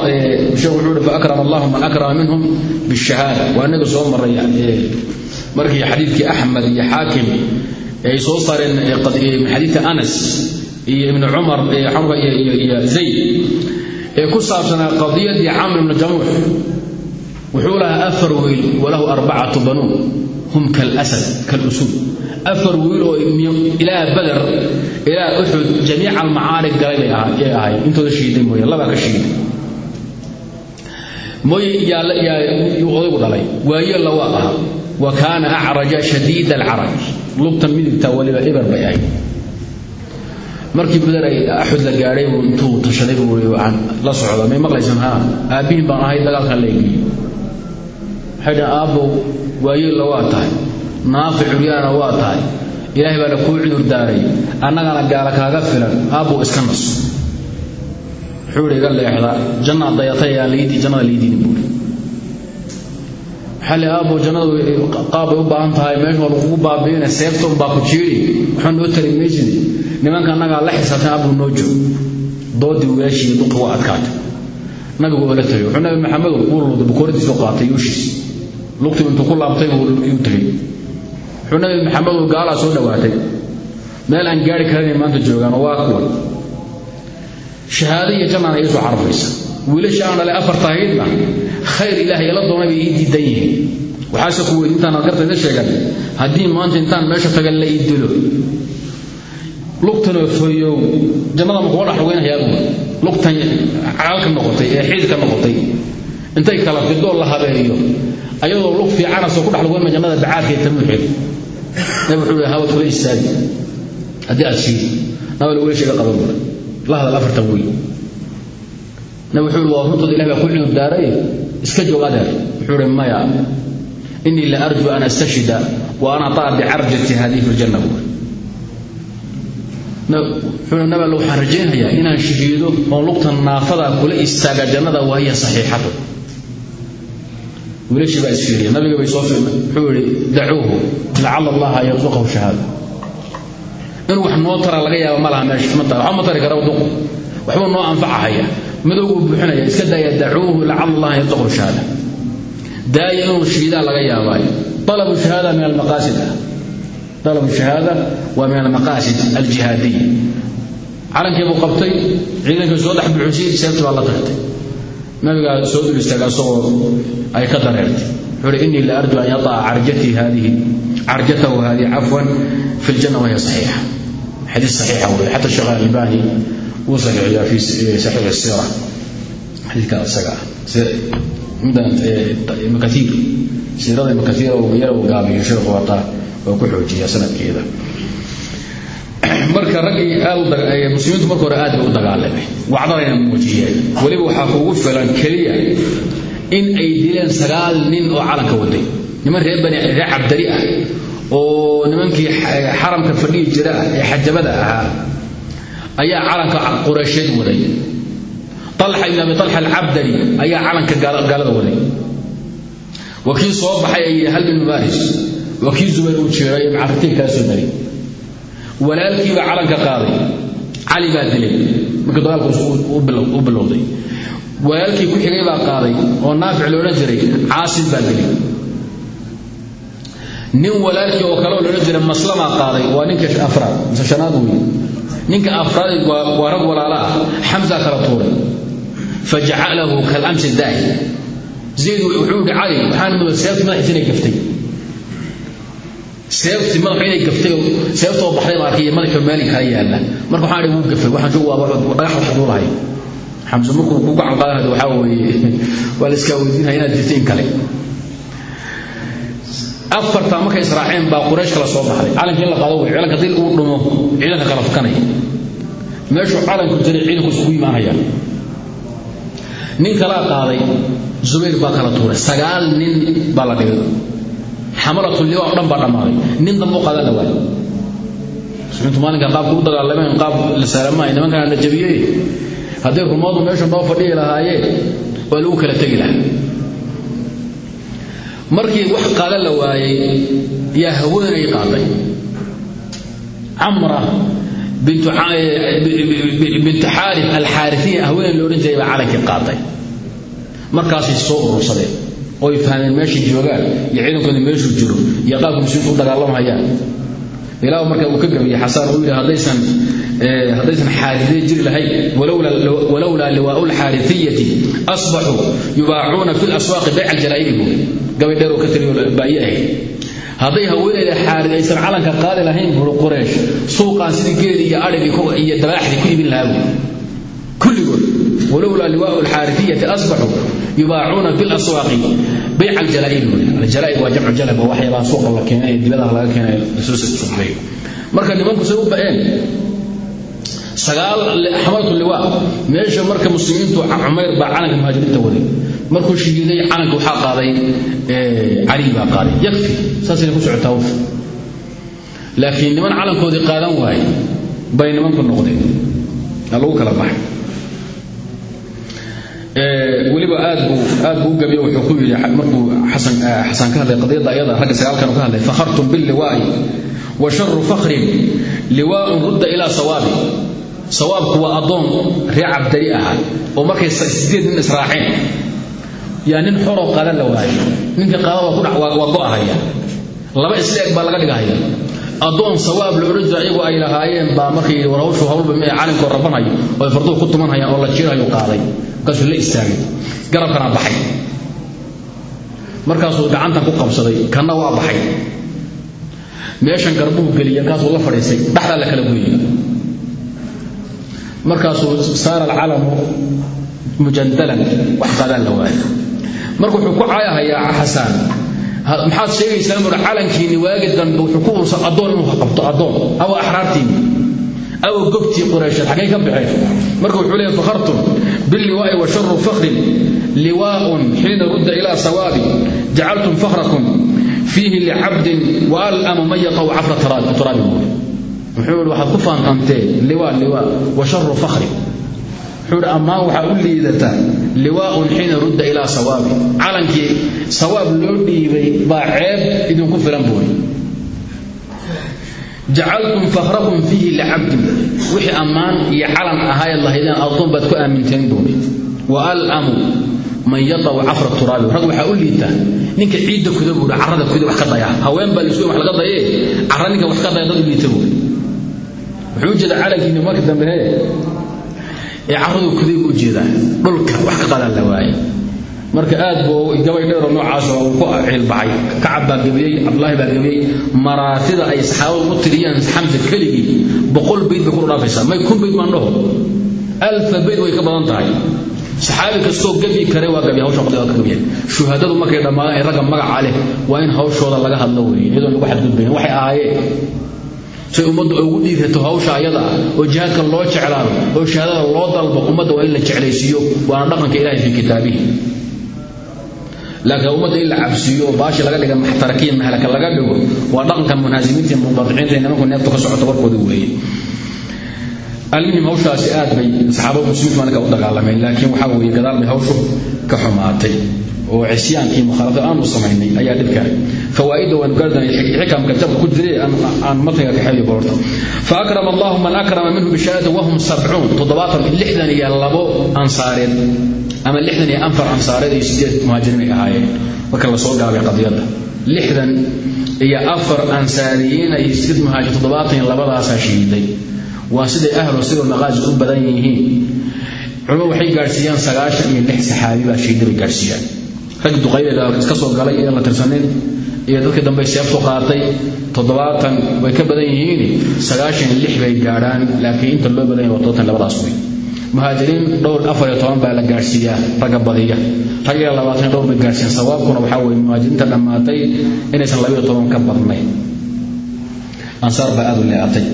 sheekhu wuxuu ihi faakrama allahu man akrama minhum bishahaada. Waa inaga soo maray markii xadiidkii axmed iyo xaakim ay soo saareen xadiidka anas iyo ibni cumar iyo zayd ee ku saabsanaa qadiyadii camr ibni jamuux wuxuu lahaa afar wiil walahu arbacatu banuun. Hum kalasad kalusuud afar wiil oo ilaa badar ilaa uxud jamiica almacaarig galay bay ahay intooda shiiday mooye labaa ka shiiday. Mooye yuu odaygu dhalay. Waayella waa ahaa. Wa kaana acraja shadiida alcaraj lugta midigta waliba ibar bay ahayd markii badar ay axud la gaadhay buu intuu tashaday buu waxaan la socda may maqlaysaan haa aabbihin baan ahay dagaalkan la egliyo waxay dhahan aabbow waayeella waa tahay naafi curyaana waa tahay. Ilaahay baana kuu cudur daaray. Annagana gaala kaaga filan aabbow iska naso wuxuu ihi iga leexda jannaad dayatay aan liidii jannada liidiinin buuri waxaa le aabbow jannadu u baahan tahay meesha waa lagugu baabi'ina seefta unbaa ku jiiri waxaa noo tari maysid nimanka annagaa la xisaabtan aabbow noo joog doodii wilaashii duqi waa adkaatay nabigu oo tagay wuxuu nabi maxamedu wuu luuday bukooradiisu qaatay yuushiis. Lugtii intuu ku laabtay yuu tegay wuxuu nabi maxamedu gaalaa soo dhowaatay meel aan gaari karanay maanta joogaan waa kuwan shahaado iyo jannana iisoo carfaysa. Wiilasha aan dhalay afar tahaydna khayr ilaahay ila doonay bay ii diidan yihiin. Waxaase ku weyd intaan gartayda sheegan. Haddii maanta intaan meesha tagan la ii dilo. Lugtanoo foyow jannada ma kuga dhex lugaynayaa buur lugtan caalka noqotay ee xiidka noqotay. Intay kala fidoo la habeeyo ayadoo lug fiicanasoo ku dhex lugayma jannada bacaadka nabi wuxuu hawad kula istaagi. Haddii aad shiidi nabal wiilashiga qaban buura la hadal afartan wiil nabi wuxuu waa runtooda ilah baa ku cudur daaray iska joog adeer wuxuu yihi maya inii la arju an astashhida wa ana taa bicarjati hadihi fi ljanna buura wuxuu nabal waxaan rajaynayaa inaan shahiido oon lugtan naafada kula istaaga jannada wahiya saxiixatu wiilashii baa isfiiriya. Nabiga bay soo wuxuu yihi dacuuhu lacala allaha yarsuqahu shahaada inuu wax noo tara laga yaaba ma laha meesha ma waxba ma tari kara duqu waxbuu noo anfacahaya. Madow uu buuxinaya iska daaya dacuuhu lacala allaha yarsuqahu shahaada daaya inuu shiidaa laga yaabaayo. Alabu shahaada min almaqaasid. Alabu shahaada waa min almaqaasid aljihaadiya. Calankiibuu qabtay ciidankii soo dhex buxuusiyey seebtii baa la tagtay nabigaa soo dul istaaga asagoo ay ka dareertay. Wuxuu hi innii la arju an yataca carjatii haadihi carjatahu haadihi cafwan fi ljanna wahiya saxiixa. Xadiis saxiixa wey xata sheekh albani wuu saxiixiyaa fi saxiix sira xadiidka isaga ah. Mudan ibnu katiir siirada yara uu gaabiyo sheekhu marka raggii muslimiintu marka hore aad bay u dagaalameen. Wacdarayna muujiyeen weliba waxaa kuugu filan keliya in ay dileen sagaal nin oo calanka waday. Niman reer bani reer cabdari ah oo nimankii xaramka fadhihi jira ah ee xajabada ahaa ayaa calanka qureysheed waday. Talxa ibn abi talxa alcabdari ayaa calanka gaalada waday. Waa kii soo baxay ay hal bin mubaaris waa kii zubayr uu jeeray macariftiin kaa soo daray walaalkiibaa calanka qaaday. Cali baa dilay. Markii dagaalku u bilowday. Walaalkii ku xigay baa qaaday oo naafic loodhan jiray caasim baa dilay. Nin walaalkii oo kale oo loodhan jiray maslamaa qaaday waa ninka afraad. Mise shanaad wey ninka afraad waa rag walaala ah. Xamsa kala tuuray. Fajacalahu kalamsi daahi zayd wuxuu cali waxaan muda seefti madaxiisa inay gaftay seefti madaxu inay gaftay seeftoo baxday baa arkay madaxu meelin kala yaalla. Marka waxaan wuu gafay waxaan joog waa dhagax wax duu lahay xamse markuu ku gacan qaadanayo waxaa weeye. Waa la iskaa inaad jirta in kale. Afartaa markay israaceen baa quraysh kala soo baxday. Calankii in la qaado wey ciidanka dil uu dhumo ciidanka kala fukanaya meeshuu calanku jiray ciidanku isugu imaanayaan nin kalaa qaaday zubayr baa kala tuuray. Sagaal nin baa la dhigay xamalatu liwa oo dhan baa dhammaaday. Nin dambe u qaadan la waayay muslimiintu maalinka qaabku u dagaalameen qaab la saalamaay nimankaan la jabiyey. Hadday rumadu meesha noo fadhihi lahaayeen waa lagu kala tegi lahaa. Markii wax qaada la waayey yaa haweenay qaaday. Camra bintu xaarif alxaarifiya haweenay la odhan baa calankii qaaday. Markaasay soo urursadeen oy fahmeen meeshay joogaan iyo ciidankooda meeshuu jiro iyo qaabka muslimiintu u dagaalamhayaan ilaa marka uu ka gabiyey xasaan uu yidhi haddaysan haddaysan xaarifiye jiri lahayn walowlaa liwaau lxaarifiyati asbaxuu yubaacuuna fi laswaaqi bayca aljalaa'ibi buuri gabay dheer oo ka taliyo baayi ahayd hadday haweenayda xaarid aysan calanka qaadi lahayn quraysh suuqaan sidii geeli iyo adhigii iyo dabaaxdii ku ibin lahaa buuri kulligood. Walowlaa liwaau lxaarifiyati asbaxuu yubaacuuna fi laswaaqi bayca aljalaa'ibi buuri aljalaaib waa jamcu jalab waa waxyaabaha suuqa la keenay dibadaha laga keenay la soo suuqeeyo marka nimanku say u ba'een sagaal xamalatu liwaa. Meesha marka muslimiintu cumayr baa calanka muhaajiriinta waday markuu shahiiday calanka waxaa qaaday cali baa qaaday. Yakfi saasayna ku socotaa wuf. Laakiin niman calankoodii qaadan waaye bay nimanku noqdeen. Aa lagu kala baxay weliba aad aad buu u gabiyo wuxuu ku yidhi markuu xasan ka hadlay qadiyadda ayada ragga sagaalkan ka hadlay fakhartum billiwaa'i wa sharu fakhrin liwaa'un rudda ilaa sawaabi. Sawaabku waa addoon ree cabdari ahaa oo markay sideed nin israaceen. Yaa nin xoroo qaadan la waayo ninkii kudhac waa go'ahaya. Laba isleeg baa laga dhigahaya addoon sawaab la odhan jira iyagu ay lahaayeen baa markay war hawshu hawlba mee calinkoo rabanhayo oo farduhu ku tumanhayaan oo la jiirhayo qaaday markaasuu la istaagay. Garabkana baxay. Markaasuu gacantan ku qabsaday kanna waa baxay. Meeshan garbuhu geliya kaasuu la fadhiistay. Dhexdaa la kala goyey markaasuu saara alcalamu mujandalan wax qaadaan la waayo. Marka wuxuu ku caayahayaa xasaan maxaad sheegaysaa mur calankiini waagi dambe wuxuu ku ursa addoon inuu qabto addoon. Awa axraartiini awa gobtii quraysheed xaggay ka baxeen. Marka wuxuu leeyahy fakhartum billiwaa'i wa sharu fakhrin liwaa'un xiina rudda ilaa sawaabi jacaltum fakhrakum fiihi licabdin wa alamu man yaqaw cafra turaabi buuri wuxuu ihi waxaad ku faantanteen liwaa liwaa wa sharu fakhri wuxuu ihi ammaan waxaa u liidataa liwaa'un xiina rudda ilaa sawaabi. Calankii sawaab loo dhiibay baa ceeb idinku filan buuri. Jacaltum fakhrakum fiihi licabdin wixii ammaan iyo calan ahaayad lahaydeen addoon baad ku aaminteen buuri. Wa alamu man yadaw cafra turaabi. Rag waxaa u liita ninka ciidda kuda buuri carrada kuda wax ka daya. Haween baa lisuga wax laga daye carra ninka wax ka daya dad u liita buuri. Wuxuu u jeedaa calankiini marka dambe ee carradu kuday u jeedaa dhulka wax ka qadan la waaye. Marka aad buu gabay dheero noocaas oo uu ku ciilbaxay kacab baa gabiyey cabdulaahi baa gabiyey. Maraatida ay saxaabadu u tiriyaan xamsa keligii. Boqol bayd bay ku dhaafaysaa may kun bayd maan dhaho. Alfa bayd way ka badan tahay. Saxaabi kastoo gabi kare waa gabi hawsha qodobaa ka gabiya shuhadadu markay dhammaadaan ay ragga magaca leh waa in hawshooda laga hadlo weeye iyadoon lagu xadgudbayn waxay ahaayeen say ummaddu ugu dhiirato hawsha ayada ah oo jihaadka loo jeclaado oo shahaadada loo dalbo ummadda waa in la jeclaysiiyo waana dhaqanka ilahay fii kitaabihi. Laakiin ummadda in la cabsiiyo oo laga dhiga maxtarakiya mahlaka laga dhigo waa dhaqanka munaasimiinta munqadiciinta nimanku neefta ka socoto warkooda weeye. Almuhim hawshaasi aad bay saxaabada muslimiintu maalinka u dagaalameen laakiin waxaa weeye gadaal bay hawshu ka xumaatay oo cisyaankii mukhaalafada aanu samaynay ayaa dhib keenay fawaa'idda waan gaardanay xikamka jabka ku jiray aan matniga kaxeeyo boorta fa akrama allahu man akrama minhu bishahaada wahum sabcuun toddobaatan lixdan iyo labo ansaareed ama lixdan iyo afar ansaareed iyo sideed muhaajiriin ay ahaayeen marka la soo gaabay qadiyadda lixdan iyo afar ansaariyiin ay sideed muhaajir toddobaatan iyo labadaasaa shahiiday waa siday ahlu sida maqaazi u badan yihiin culimo waxay gaadhsiiyaan sagaashan iyo lix saxaabi baa shahiida bay iyo dadkii dambe seeftu qaatay toddobaatan way ka badan yihiin sagaashan lix bay gaadhaan laakiin inta loo badan yahay labadaas wey muhaajiriin dhowr afar iyo toban baa la gaadhsiiyaa ragga badiya rag iyo labaatan dhowr bay gaadhsiiyaan sawaabkuna waxaa weeye muhaajiriinta dhammaatay inaysan labiyo toban ka badnayn. Ansaar baa aad u leeatay.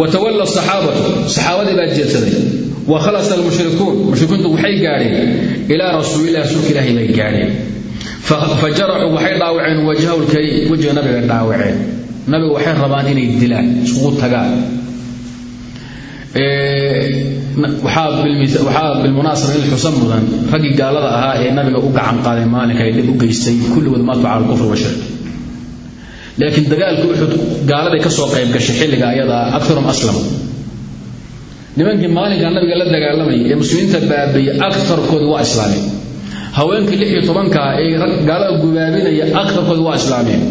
Watawalla saxaabatu saxaabadii baa jeedsaday. Wa khalasa almushrikuun mushrikiintu waxay gaadheen ilaa rasuulillahi rasuulka ilaahi bay gaadheen fa jaracuu waxay dhaawaceen wajhahu lkariim wejiga nabiga dhaawaceen. Nabigu waxay rabaan inay dilaan iskugu tagaan. Waxaa bilmunaasaba in xusan mudan. Raggii gaalada ahaa ee nabiga u gacan qaaday maalinka ay dhib u geystay kulligood maatu cala alkufr washirk laakiin dagaalka uxud gaaladay ka soo qayb gashay xilliga ayadaa akarum aslam nimankii maalinka nabiga la dagaalamayay ee muslimiinta baabayay akarkooda waa islaameen haweenkii lix iyo tobankaa ee gaalada gubaabinaya akarkooda waa islaameen.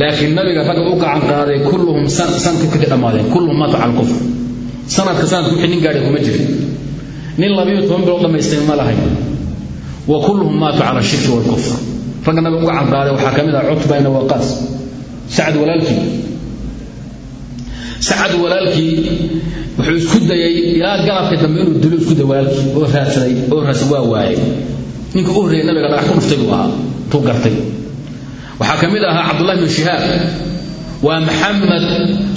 Laakiin nabiga ragga u gacan qaaday kulluhum sannadkii kadib dhammaadeen kulluhum maatu cala alkufr. Sanadka sanadka wixii nin gaadhay kuma jirin. Nin labiyo toban bilood dhammaystay ma lahayn. Wa kulluhum maatu cala ashirki waalkufr ragga nabiga u gacan qaaday waxaa ka mid ah cutba ibn waqaas sacad walaalkii. Sacad walaalkii wuxuu isku dayay ilaa galabka dambe inuu oo waa waayay ninka u horreeyay nabiga dhagax ku dhuftay buu ahaa. Tuu gartay. Waxaa ka mid ahaa cabdullahi bin shihaab. Waa maxamed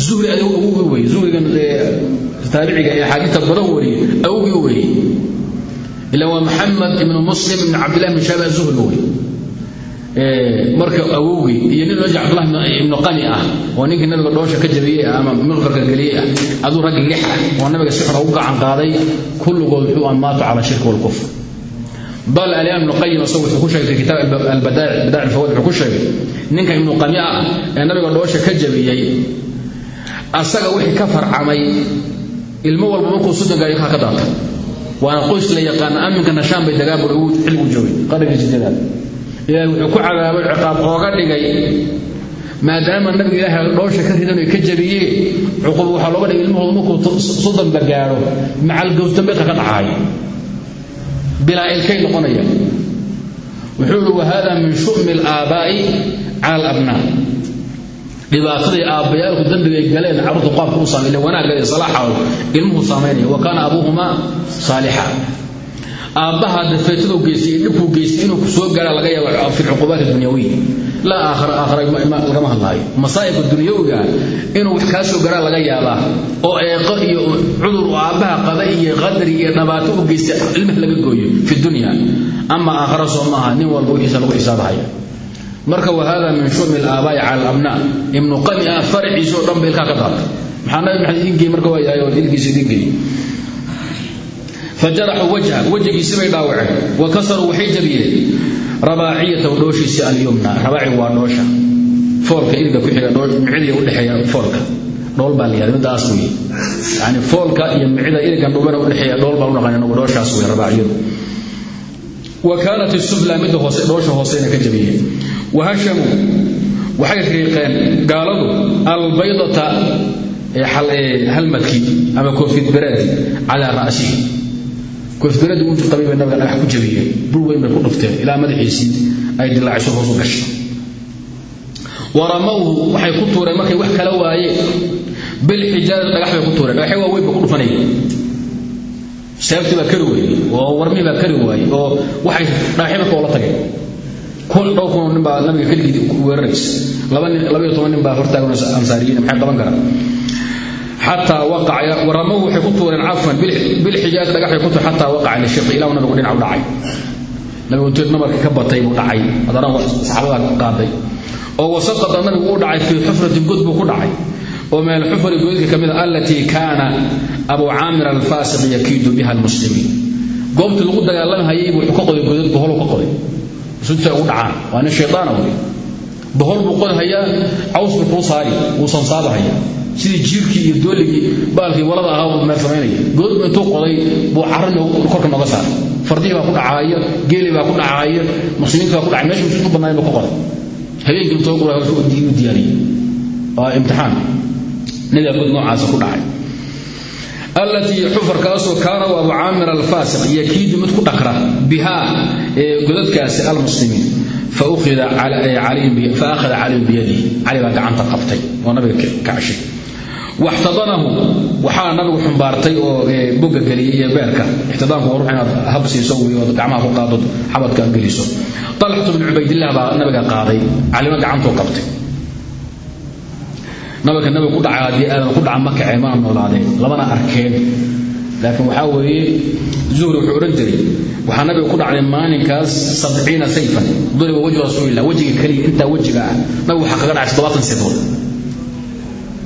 zuhri awogii weye zuhrigan taabiciga ee badan wariyey awogii weye ila waa maxamed ibnu muslim ibn cabdillahi bin shihaab azuhri weye marka awowgii iyo nin oja cabdullahi ibnu qani ah oo ninkii nabiga dhoosha ka jabiyey ah ama miqfarka geliyey ah aduu raggi lix ah oo nabiga si xuna u gacan qaaday kulligood wuxuu amaatu cala shirki walkufr bal alimaam ibnu qayim isagu wuxuu ku sheegay fi kitaab albadaa'ic badaa'ic alfawaid wuxuu ku sheegay ninka ibnu qami ah ee nabiga dhoosha ka jabiyey asaga wixii ka farcamay ilmo walba markuu soddon gaayo kaa ka daata waana qoys la yaqaana aminka nashaan bay dagaabur xilligu joogay qarnigii sideedaad ilaahay wuxuu ku cadaabay ciqaab ooga dhigay. Maadaama nabiga ilaahay dhoosha ka ridan ka jabiyee cuqub waxaa looga dhigay ilmahooda markuu soddonba bilaa ilkay noqonaya. Wuxuu yihi wahada min shumi alaabaa'i cala alabnaa dhibaatadii aabbayaalku dembigay galeen carruurta qaabka u saamay ila wanaagga iyo salaaxooda ilmuhu saamaynaya wa kaana abuuhumaa saalixa aabbaha dafeetadu geystay iyo dhibkuu geystay inuu soo gaara laga yaabo fi lcuqubaat adunyawiya laa aakhara aakhara lagama hadlaayo. Masaa'ibka dunyawiga inuu wax kaa garaa laga yaabaa oo eeqo iyo cudur uu aabbaha qaba iyo qadri iyo dhibaato u geystay ilmaha laga gooyo fi dunya. Ama aakhara soo maaha nin walba wixiisa lagu xisaabahaya. Marka wahada min shumi alaabaa'i cala alabnaa ibnu qami ah faraciisa oo dhan ba ka daata maxaa nabi maxamed idiin geey marka waa yahay ilkiisa idiin geey fajaraxuu wajha wejigiisi bay dhaawaceen wa kasaruu waxay jabiyeen. Rabaaciyatahu dhooshiisii alyumna. Rabaaci waa dhoosha foolka iriga ku xiga micidiga udhexeeya foolka. Dhool baa la yihahda midaas weeye. Yani foolka iyo micida irigan dhubana udhexeeya dhool baa u naqan inagu dhooshaas wey rabaaciyadu. Wa kaanat isufla midda hoose dhoosha hooseyna ka jabiyeen. Wahashamu waxay riiqeen gaaladu albaydata halmadkii ama koofid bereed calaa ra'sihi koofberadii uu qabay bay nabiga dhagax ku jabiyeen. Bur weyn bay ku dhufteen. Ilaa madaxiisii ay dilaaciso hoos u gashay waramawhu waxay ku tuureen markay wax kala waayeen bilxijaarati dhagax bay ku tuureen. Dhagaxyo waaweyn bay ku dhufanayeen seeftii baa kari waayey. Oo warmii baa kari waayey oo waxay dhagaxyo marka oola tageen. Kun dhow kun nin baa nabiga keligii weeraraysa. Laba nin laba iyo toban nin baa hortaagan ansaariyiin maxay qaban karaan xataa waqaca waramahu waxay ku tuureen cafwan bilxijaati dhagaxay ku tuur xataa waqaca lishiqi ilaa nabigu dhinac u dhacay. Nabigu intuu nabarka ka batay buu dhacay. Haddana saxaabada qaaday. Oo wasaqata nabigu u dhacay fii xufratin god ku dhacay. Oo min alxufri godadka ka mid a allatii kaana abu caamir alfaasiq yakiidu biha almuslimiin. Goobtii lagu dagaalamhayay buu ka qoday godad bohol ka qoday. Sunta ugu dhacaan. Waa nin shaydaana bohol buu qodhayaa caws buu kuu saari wuu sidii jiirkii iyo dooligii baalkii walada ahaa samaynaya godadbu intuu qoday buu carri korka nooga saaray. Fardihii baa ku dhacaaya geeli baa ku dhacaaya muslimiinta baa ku dhacay meesha muslimiintu badnaayeen buu ka qoday habeenkii intuu qura u diyaariyey. Waa imtixaan. Nidaa god noocaasa ku dhacay. Allatii xufarkaasoo kaana u abu caamir alfaasiq yakiidu mid ku dhakra bihaa godadkaasi almuslimiin. Faakhada caliyun biyadihi cali baa gacanta qabtay oo nabiga ka waxtadanahu waxaa nabigu xumbaartay oo boga geliyay iyo beerka. Ixtidaamku ruux inaad hab siiso wiyo gacmaha ku qaado xabadka geliso. Talxatu bn cubaydillah baa nabiga qaaday. Calimo gacantuu qabtay. Nabarka nabiga ku dhaca haddii aadan ku dhaca ma kacee mana noolaadeen lamana arkeen. Laakiin waxaa weeye zuhri wuxuu odhan jiray waxaa nabiga ku dhacday maalinkaas sabciina sayfan duriba wajhu rasuulillah wejiga keliya intaa wejiga ah. Nabigu waxaa kaga dhacay toddobaatan seefood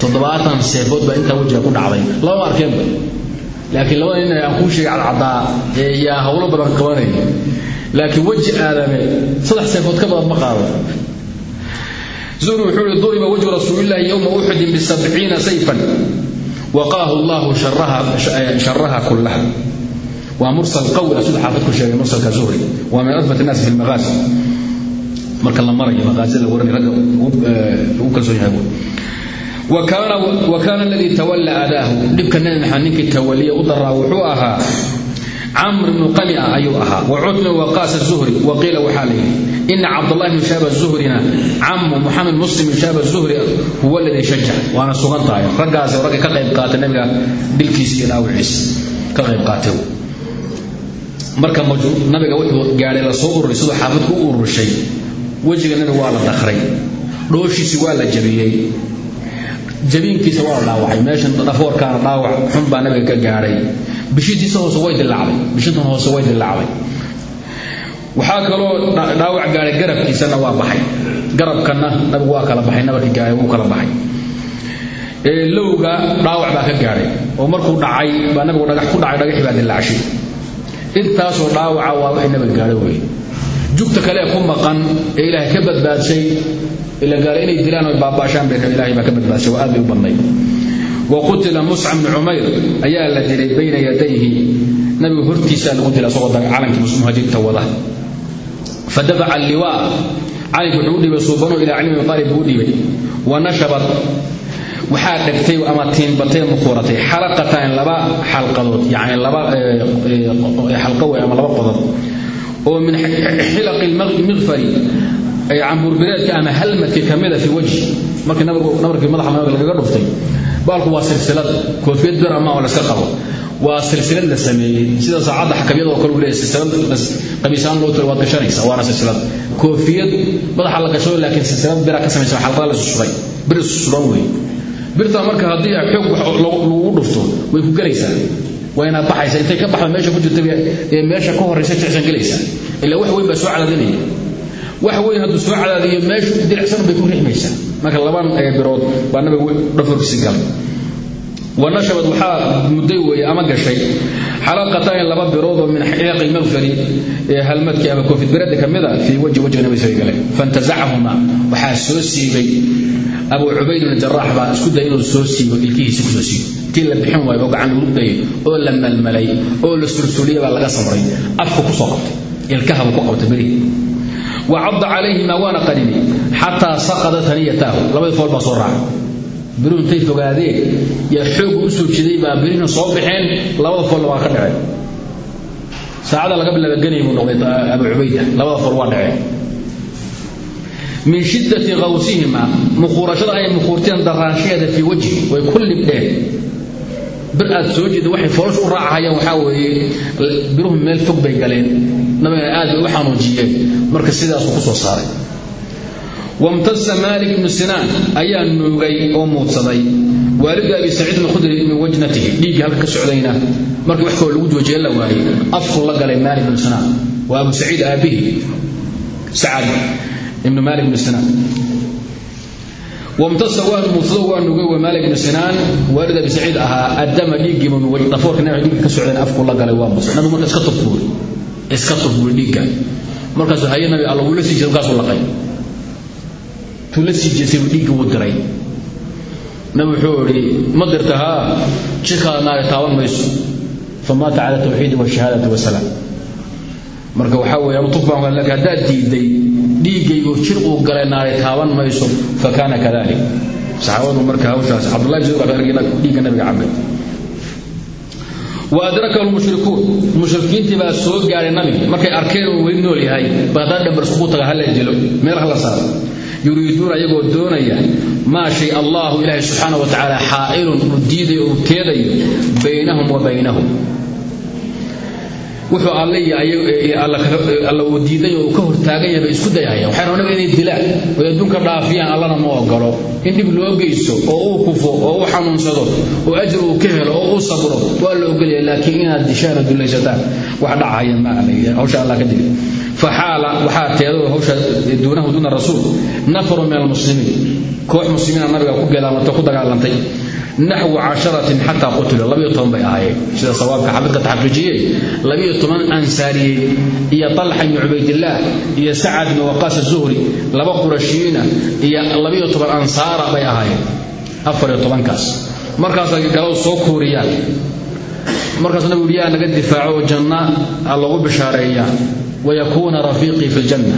toddobaatan seefood baa intaa wejiga ku dhacday. Lama arkeenba laakiin labada nin aan kuu sheegay cadcadaa yaa howlo badan qabanaya laakiin weji aadame saddex seefood ka badan ma qaado. Zuhri wuxuu yihi duriba wajhu rasuulillahi yowma uxudin bisabciina sayfan. Waqaahu allahu sharaha kullaha. Waa mursal qawi siduu xaafid ku sheegay mursalka zuhri. Waa min adbat الnaasi fi lmaqaasi marka la marayo maqaasida waran ragga ugu kalsoon yahay wakaana ladii tawalla adaahu dhibka nabi maxamed ninkii tawaliye u daraa wuxuu ahaa camr ibnu qania ayuu ahaa wacutmi waqaas zuhri waqiila waxaa layidhi ina cabdulahi bn shaab zuhrina camu muxamed muslim bn shaab zuhri huwa ladii shajac waana sugan tahay raggaas ragga ka qayb qaata nabiga dilkiisa iyo dhaawiciisa ka qayb qaata marka nabiga wuxuu gaaday la soo ururay siduu xaafadku u urushay wejiga nabiga waa la dakray dhooshiisi waa la jabiyey jabiinkiisa waa la dhaawacay. Meeshan dhafoorkaana dhaawac xun baa nabiga ka gaadhay bishintiisa hoose way dilaacday bishintan hoose way dilaacday waxaa kaloo dhaawac gaadhay garabkiisana waa baxay. Garabkana nabigu waa kala baxay nabarkii gaadhay wuu kala baxay. Lowga dhaawac baa ka gaadhay oo markuu dhacay baa nabigu dhagax ku dhacay dhagaxii baa dilaacshay intaasoo dhaawaca waa wixii nabiga gaadhay wey. Jugta kale ku maqan ee ilaahay ka badbaadshay ila gaale inay dilaan o baabaashaan bay rabeen ilahay baa ka badbaadsa oo aad bay u badnayd. Wa qutila musca bnu cumayr ayaa la dilay bayna yadayhi. Nabigu hortiisaa lagu dilay asagoo calankii muhaajiriinta wada fa dafaca alliwa wuxuu u dhiibay suubano ilaa cilmi qaalib buu u dhiibay wa nashabat. Waxaa dhegtay ama tiinbatay mukuuratay xalaqatan laba xalqadood yacni laba xalqa wey ama laba qodob. Oo min xilaqi lmikfari cambuurbireedka ama halmadkii kamida fi wajhi. Markii nabarkii madaxa nabiga lagaga dhuftay baalku waa silsilad. Koofiyad bir ama oo la iska qabo. Waa silsilad la sameeyey. Sida saacadda xakabyada oo kale uu leeyahay silsilad qamiisaan loo tiro waad gashanaysaa waana silsilad. Koofiyad madaxa la gasho laakiin silsilad bira ka samaysan xalqada la susuray bir susuran weeye birta marka haddii xoog lagu dhufto way ku gelaysaa wayna baxaysa. Intay ka baxda meesha ku jirta ee meesha ka horeysa jicsan gelaysaa ilaa wax weyn baa soo cadaadinaya wax weyn hadduu soo cadaadiyo meeshu diricsan bay ku rixmaysaa marka laban birood baa nabigu dhaforsi galay. Wanashabat waxaa mudday weeye ama gashay xalaqataani laba biroodoo min ciiq ilmaqfari ee halmadkii ama koonfidbirada ka mida ah, fii wajhi wajhi nabi soo gale fantazacahuma waxaa soo siibay. Abu cubayd bn jaraax baa isku daya inuu soo siibo ilkihiisa ku soo siibo tii la bixin waayo oo gacan lagu dhayay oo la malmalay oo la sulsuliyay baa laga samray afka ku soo qabtay ilkahabuu ku wacada calayhima waana qaninay xataa saqadat haniyataahu labadii fool baa soo raacay birihu intay fogaadeen yaa xoogu u soo jiday baa birihina soo baxeen labada foolna waa ka dhaceen saacada laga bilaaba ganay buu noqday abu cubayda labada fool waa dhaceen min shiddati qawsihima muquurashada ay muquurteen daraanshaheeda fii wajhi way ku libdheen bir aad soo jeeda waxay foolash u raacahayaan waxaa weeye biruhu meel fog bay galeen. Nabigana aad bay u xanuujiyeen. Marka sidaasuu ku soo saaray. Wamtasa maalik ibnu sinaan ayaa nuugay oo muudsaday. Waalidu abi saciidin khudri min wajnatihi dhiiggii halka ka socdayna. Marka wax lagu duwajeen la waayey afku la galay maalik ibnu sinaan. Waa abu saciid aabbihii sacad ibnu maalik ibnu sinaan wamtasa waanu muufdo waanuga wamaala bnu sinaan waalid abi saciid ahaa adama dhiiggiiba nugay dhafoorka nabiga dhiigga ka socdeen afku la galay waa bus nabigu marka iska tufbuuri iska tufbuuri dhiigga markaasuu haye nabi alla wuu la sii jiray markaasuu laqay tuu la sii jeestay buu dhiiggi wuu diray nabi wuxuu idhi ma dirta haa jirkaada naari taaban mayso fa maata cala tawxiidi washahaadati wasalaam marka dhiigaygo jir uu galay naaray taaban mayso fa kaana kaali saxaabadu marka hawshaas cabdulahi dhiigga nabiga cabay wa adrakahu lmushrikuun mushrikiintii baa soo gaaray nabiga markay arkeen uu weli nool yahay ba haddaan dhambar iskugu taga hala jilo meel hala saaro. Yuriiduuna iyagoo doonaya maa shay allahu ilaahay subxaana wa tacaala xaa'ilun u diidayo u teedayo baynahum wa baynahum wuxuu alla uu diiday oo uu ka hortaagan yahay bay isku dayahayaan waxay rabaan inay dilaan. Oy adduunka dhaafiyaan allana ma ogolo in dhib loo geysto oo uu kufo oo uu xanuunsado oo ajir uu ka helo oo uu sabro waa la ogolaya laakiin inaad dishaan oo dulaysataan wax dhacaya ma hawsha allah ka digi faxaala waxaa teedoo hawsha duunahu duuna rasuul nafaru min almuslimiin koox muslimiina nabiga ku geelaamantay ku dagaalantay naxwu casharatin xataa qutilu labiyo toban bay ahaayeen sida sawaabka xafidka taxaqiijiyey labiyo toban ansaariyey iyo talxa ibni cubaydillaah iyo sacad ibni waqaas zuhri laba qurashiyiina iyo labiyo toban ansaara bay ahaayeen afariyo tobankaas markaasay galow soo kuuriyaan markaas nabigu yaa naga difaaco oo janna lagu bishaareeyaa. Wayakuuna rafiiqii fi ljanna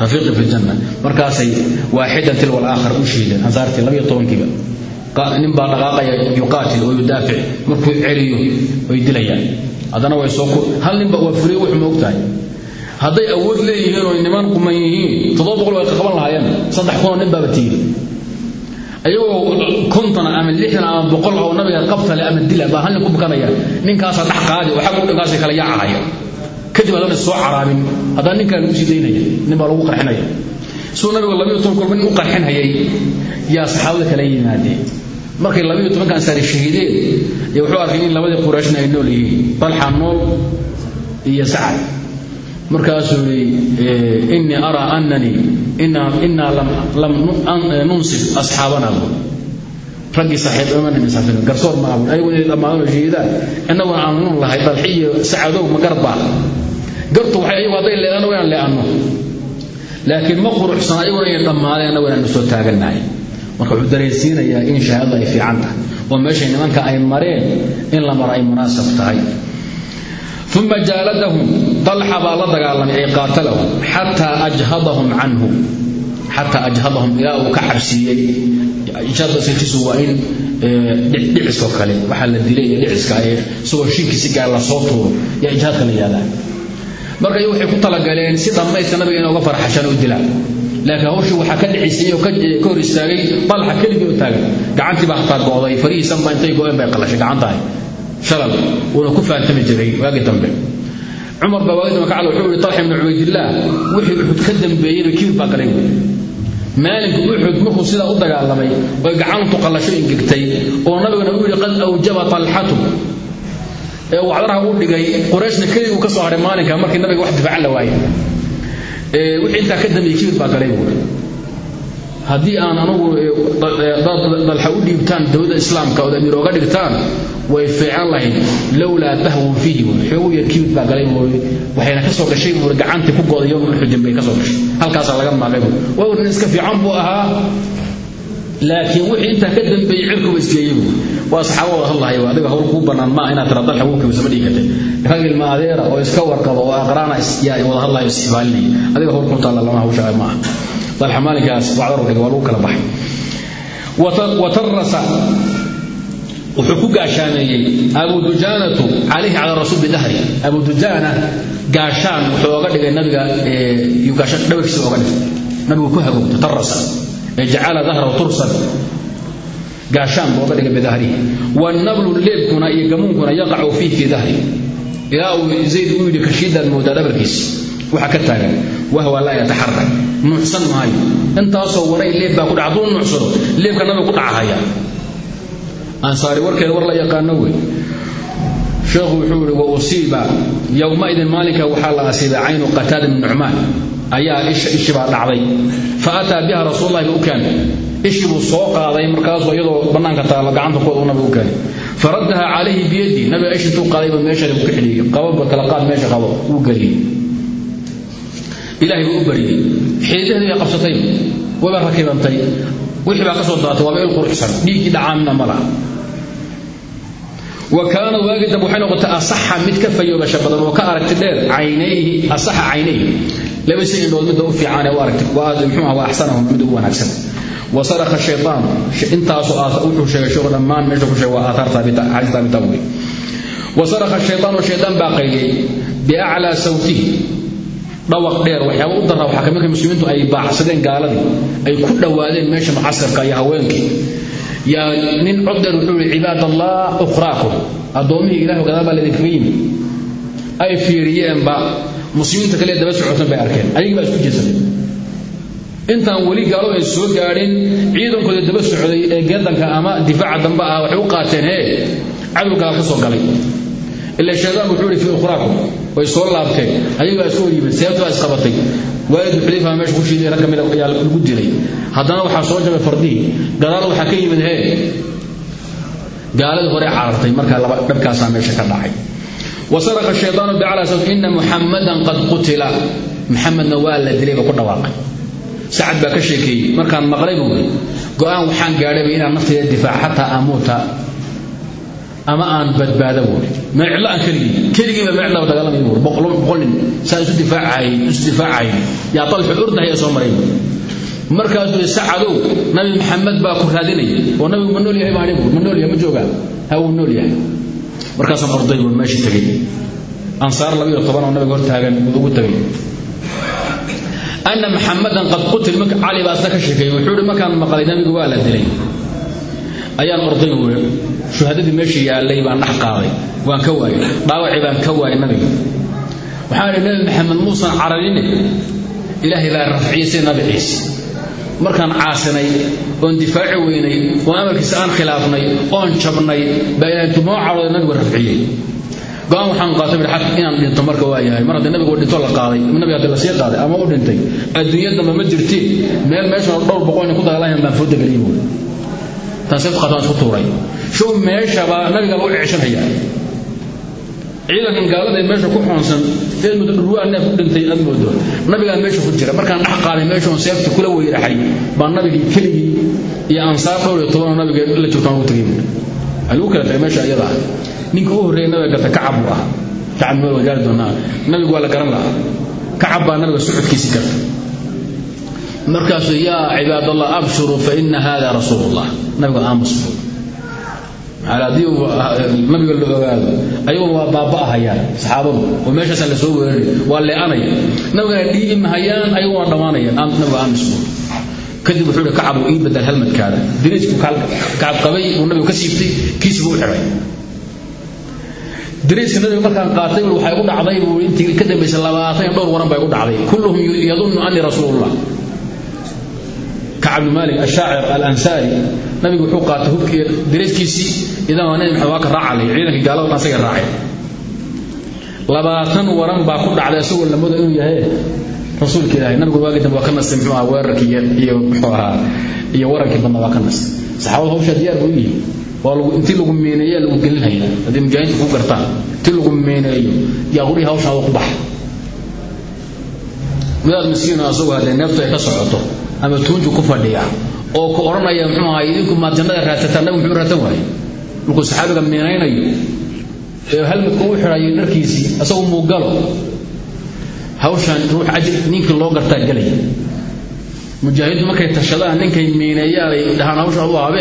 rafiiqi fi ljanna markaasay waaxidan tilwa alaakhar u shiideen ansaartii labiyo tobankiiba. Nin baa dhaqaaqaya yuqaatil oo yudaafic. Markuu celiyo way dilayaan. Haddana way soo hal ninba waa fuliye wuxuu ma ogtahay. Hadday awood leeyihiin oo niman quman yihiin toddoba qaban lahaayeen. Saddex kunoo nin baaba tiiri ayagoo konton ama lixdan ama boqol oo nabiga qabtale ama dila baa hal nin ku bukanaya. Ninkaasaa dhex qaadi oo xaggu dhinkaasay kala yaacahaya kadib haddana soo caraabin haddana ninkaa lagu sii daynaya nin baa lagu qarxinaya. Suu nabigu labiyo toban nin u qarxinhayay yaa saxaabada kala yimaadeen. Markay labiyo tobanka ansaari shahiideen iyo wuxuu arkay in labadii qurayshna ay nool yihiin. Talxa nool iyo sacad markaasuu yidhi innii araa annanii innaa lam nunsib asxaabana bu raggii saaxiibamanisaafin garsoor ma abun ayagu inay dhammaadaan oo shahiidaan innaguna aan nun lahay dalxi iyo sacadow ma gartu waxay ayagu hadday leedaano inaan lee'anno. Laakiin ma quruxsana ayaguna inay dhammaadeen annagu inaanu soo taagannahay marka wuxuu dareensiinayaa in shahaadada ay fiican tahay. Oo meeshay nimanka ay mareen in la maro ay munaasab tahay uma jaaladahum dalxa baa la dagaalamay ay qaatalahum xataa ajhadahum canhu xataa ajhadahum ilaa uu ka cabsiiyey ijhaadasatiisu waa in dhiciskoo kale waxaa la dilay iyo dhiciska isagoo shiinkiisi gaar la soo tuuro yaa ijhaadka la yihahdaa marka waxay ku talagaleen si dhammayska nabiga inay uga farxashaan oo dilaan laakiin hawshii waxaa ka dhicisay oo ka hor istaagay dalxa keligii oo taagan gacantii baa shalal uuna ku faantami jiray waagii dambe. Cumar baa waagii dambe ka cala wuxuu yihi talxa ibnu cubaydillaah wixii uxud ka dambeeyeyna kiir baa maalinka uxud markuu sidaa u dagaalamay oy gacantu qallasho ingegtay oo nabiguna u yidhi qad awjaba talxatu. Ee uu u dhigay qurayshna keliguu ka soo hadhay maalinka markii nabiga wax difaacan la waayay wixii intaa ka dambeeyey kibir baa galay haddii aan anugu dalxa u dhiibtaan dowladda islaamka ood amiir oga dhigtaan way fiican lahayd. Lowlaa bahwun fiihi buuri xoogu yar kibir baa galay buuri waxayna ka soo gashay buuri gacantii ku goday yowm uxudin bay ka soo gashay halkaasaa laga maagay buuri waa nin iska fiican buu ahaa laakiin wixii intaa ka dambeeyey cirkuba isgeeyey waa saxaabada hadlahay adiga hawl kuu bannaan maa inaad tira dalxa wuu kiwsama dhigi kartay. Rag ilma adeera oo iska warqaba oo aqraana wada hadlayo isxibaalinaya adiga hawl kuu taalla lama hawshaa ma aha dalxa maalinkaas dhigay waa lagu kala baxay watarasa wuxuu ku gaashaameeyey abu dujaanatu calayhi cala rasuul bidahri abu dujaana gaashaan wuxuu oga dhigay nabiga gaashaan dhabarkiisa oga dhigay nabigu ku hagoogto tarasa ee jacala dahrahu tursan gaashaan booga dhigay bidahrihi wanablu leebkuna iyo gamuunkuna yaqacu fiih fii dahri ilaa uu zayd u yidhi kashiidaad moodaa dhabarkiisi waxa ka taagan. Wahwa laa yataxarak nuucsan maayo. Intaasoo waray leeb baa ku dhaca hadduu nuucsado leebka nabiga ku dhacahaya ansaari warkeeda war la yaqaano wey. Sheekhu wuxuu yihi wa usiiba yowmaidin maalinka waxaa la asiibay caynu qataada bni nucmaan. Ayaa isha ishi baa dhacday. Fa ataa biha rasuululahi buu u keenay. Ishii buu soo qaaday markaasuu iyadoo bannaanka taalla gacanta kuwada nabigu u keenay. Faraddaha calayhi biyadii nabiga ish intuu qaadayba meeshada buu ka xidhiyey qababa kala qaad meesha qabo wuu geliyey ilahay buu u baryey xiidahdu ay qabsatay wayba rakibantay. Wixii baa ka soo daatay waaba il quruxsan dhiiggii dhacaamna ma laha. Wa kaana waagii dambe waxay noqotay asaxa mid ka fayoobasha badan oo ka aragti dheer caynayhi asaxa caynayhi. Labasa indhood midda u fiicanee u aragti. Muxuuha wa axsanahum mid ugu wanaagsan. Wa sarakha shaytaanu intaasu wuxuu sheegay sheekhu dhammaan meesha ku sheegay waa aathaarta xadiis abi daawuud wa sarakha shaytaanu shaydaan baa qayliyey biaclaa sawtihi dhawaq dheer waxyaaba u daraa waxaa ka mid muslimiintu ay baacsadeen gaaladii ay ku dhowaadeen meesha mucaskarka iyo haweenkii. Yaa nin cod dheer wuxuu yihi cibaad allah ukhraakum addoommihii ilahi gadaal baa laydinkaga yimid. Ay fiiriyeenba muslimiinta kale daba socotan bay arkeen. Ayagii baa isku jeesaday intaan weli gaalo ay soo gaadhin ciidankooda daba socday ee geedanka ama difaaca dambe ah waxay u qaateen hee cadowgaa ka soo galay. Ila shaydaan wuxuu ihi fii ukhraakum way soo laabteen ayagaa isku hor yimid seebta baa isqabatay waalidu xudayfa meesha ku shiiday rag ka mid ayaa lagu dilay. Haddana waxaa soo jabay fardihii gadaal waxaa ka yimid hee gaaladii hore carartay markaa laba dhabkaasaa meesha ka dhacay. Wasaraqa shaydaanu bicala sawt ina muxamadan qad qutila. Muxamedna waa la ku dhawaaqay. Sacad baa ka sheekeeyey markaan maqlay buu yidhi. Go'aan waxaan gaadhayba inaan naftayda difaac xataa amuuta ama aan badbaada buuri. Meeclo aan keligii. Keligiiba meeclaba dagaalamay buuri. Boqol nin. Saa isu difaacayay isu difaacayay yaa soo maray. Buuri markaasuu yidhi nabi maxamed baa ku raadinaya oo nabigu ma nool yahay baan buuri. Ma nool yahay ma joogaa. Ha wuu nool yahay. Markaasaan orday buuri meeshii tegay ansaar labayo toban oo nabiga hor taagan ugu tegay ana maxamadan qad qutil marka cali baa asna ka wuxuu markaan maqlay nabigu waa la dilay. Ayaan orday buuri shuhadadii meesha yaallay baan dhex qaaday waan ka waayay. Dhaawacii baan ka waayay nabiga. Waxaan nabi maxamed muusan cararine. Ilaahay baa rafciyey sida nabi ciise. Markaan caasinay oon difaaci weynay oo amarkiisa aan khilaafnay oon jabnay baa ilahay intuu noo carooday nabigu waxaan qaatay bidhi xaq inaan dhinto marka waa yahay. Mar haddii nabigu dhinto la qaaday nabiga haddii la sii qaaday ama u dhintay adduunya ma jirtiin meel meeshan dhowr boqol ku dagaalayaan baan fooda geliyey buuri qataan isku tuuray show meeshaba nabiga lagu ceeshanaya ciidankan gaalada meesha ku xoonsan ee muddo dhurwaa neef ku dhintay aad moodo nabigaa meesha ku jira markaan dhex qaaday meesha on seefta kula weyraxay baa nabigii keligii iyo ansaar dhowr iyo tobanoo nabiga la joogtaan ugu tagay lagu kala tagay meesha iyada ninka u horreeya nabiga garta kacab buu ah kacab meel gaari doonaa nabigu waa la garan lahaa kacab baa nabiga socodkiisii garta markaasuu yaa cibaadallah abshuruu fa ina hada rasuulullah nabigu aamus haddii nabiga la ogaado ayaguna waa baaba'ahayaan saxaabadu oo meeshaasaan la soo weeraray waa lee'anaya nabigana dhiibi mahayaan ayaguna waa dhammaanayaan nabiga aamus buu kadib wuxuu ihi kacab ii bedel helmadkaada diriijku kacab qabay uu nabigu ka siibtay kiisi buu u xiray dariiska nabiga markaan qaatay waxay u dhacday buu intii ka dambaysay labaatan dhowr waran bay u dhacday. Kulluhum yadunnu annii rasuulullah. Kacab bn malik ashaacir alansaari nabigu wuxuu qaatay hubkii dariiskiisii idan waa nabi maxamed waa ka raacalay ciidankii gaalada asaga raacay. Labaatan waran baa ku dhacday isagoo lamada inuu yahay. Rasuulka ilaahay nabigu waagi dambe waa ka nastay muxuu ahaa weerarkii iyo muxuu ahaa iyo warankii badna waa ka nastay saxaabada hawshaa diyaar buu yihi waa lagu intii lagu meeneeyaa lagu gelinaya haddii mujaahidiinta ku gartaan intii lagu meeneeyo yaa qudhihi hawshaa waa ku baxa midaad miskiino asagoo haddee neeftu ay ka socoto ama tuunju ku fadhiya oo ku odhanaya muxuu ahaa idinku maad jannada raadsataan nabigu muxuu raadsan waaye markuu saxaabiga meenaynayo ee halmadku u xidhayo dharkiisii asagoo muugalo hawshan ruux ajir ninkii loo gartaa gelaya. Mujaahidiintu markay tashadaan ninkay miineeyaanay dhahaan hawsha adu habe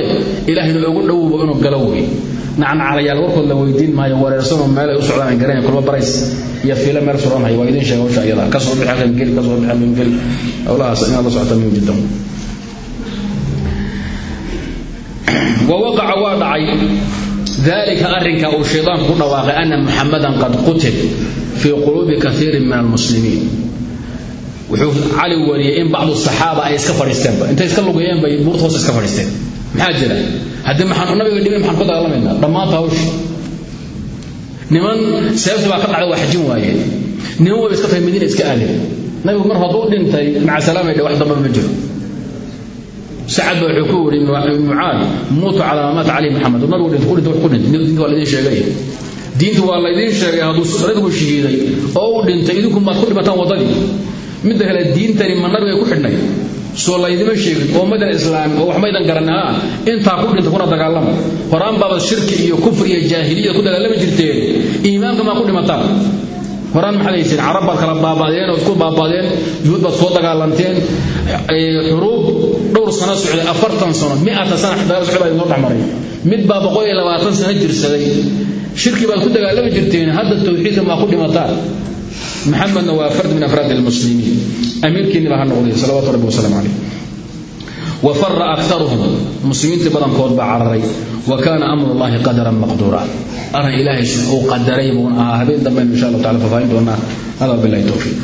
ilaahayna ugu dhowba inuu galo wey. Nacnacalayaal warkood la weydiin maayo wareersanoo meel ay u socdaan ay garanaya kulma barays iyo fiilo meel suranhaya waa idiin sheega hawsha iyada. Kasoo bixi halkan geli ka soo bixi halkan geli. Howlahaas inaad la socota muhiim jiddan wawaqaca waa dhacay dalika arrinka uu shaydaanku ku dhawaaqay ana muxamadan qad qutil fii quluubi kaiirin min almuslimiin wuxuu cali wariyey in bacdu saxaaba ay iska fadhiisteenba intay iska lugeeyeen bay buurta hoos iska fadhiisteen maxaa jira haddii maxaan nabiga dhibin maxaan ku dagaalamaynaa dhammaanta hawsha niman seeftu baa ka dhacda waa xajin waayeen niman wayba iska tahay madiina iska aadeen nabigu mar hadduu dhintay maca salaamay dhe wax damba sacad baa wuxuu ku wari mucaad muutu calaa maa maata calayhi maxamed nabigu diintu waa laydin sheegay. Hadduu nabigu shahiiday oo uu dhintay idinku maad ku dhimataan waddadii midda kale diintani ma nabiga ku xidhnay. Soo laydima sheegin oo madan islaami oo wax maydan garanin haa intaa ku dhinta kuna dagaalama horaan baabad shirki iyo kufri iyo jaahiliya ku dagaalami jirteen. Iimaanka maa ku dhimataan horaan maxaad hayseen carab baad kala baabadeen oo isku baabadeen yuhuud baad soo dagaalanteen xuruub dhowr sano socday afartan sano mi'ata sana dagaal socda baa inoo dhexmaray. Mid baa boqol iyo sano jirsaday. Shirki baad ku dagaalami jirteen hadda tawxiidka maa ku dhimataan. Maxamedna waa fard min afraad almuslimiin. Amiirkiinniba ha noqday salawaatu rabbi wasalam caleyh wa fara akaruhum muslimiintii badankood baa cararay. Wa kaana amru llahi qadaran maqduura arrin ilaahay uu qadaray buun ahaa habeen dambaynu insha allah tacala faahfaahin doonaa hada billahi towfiiq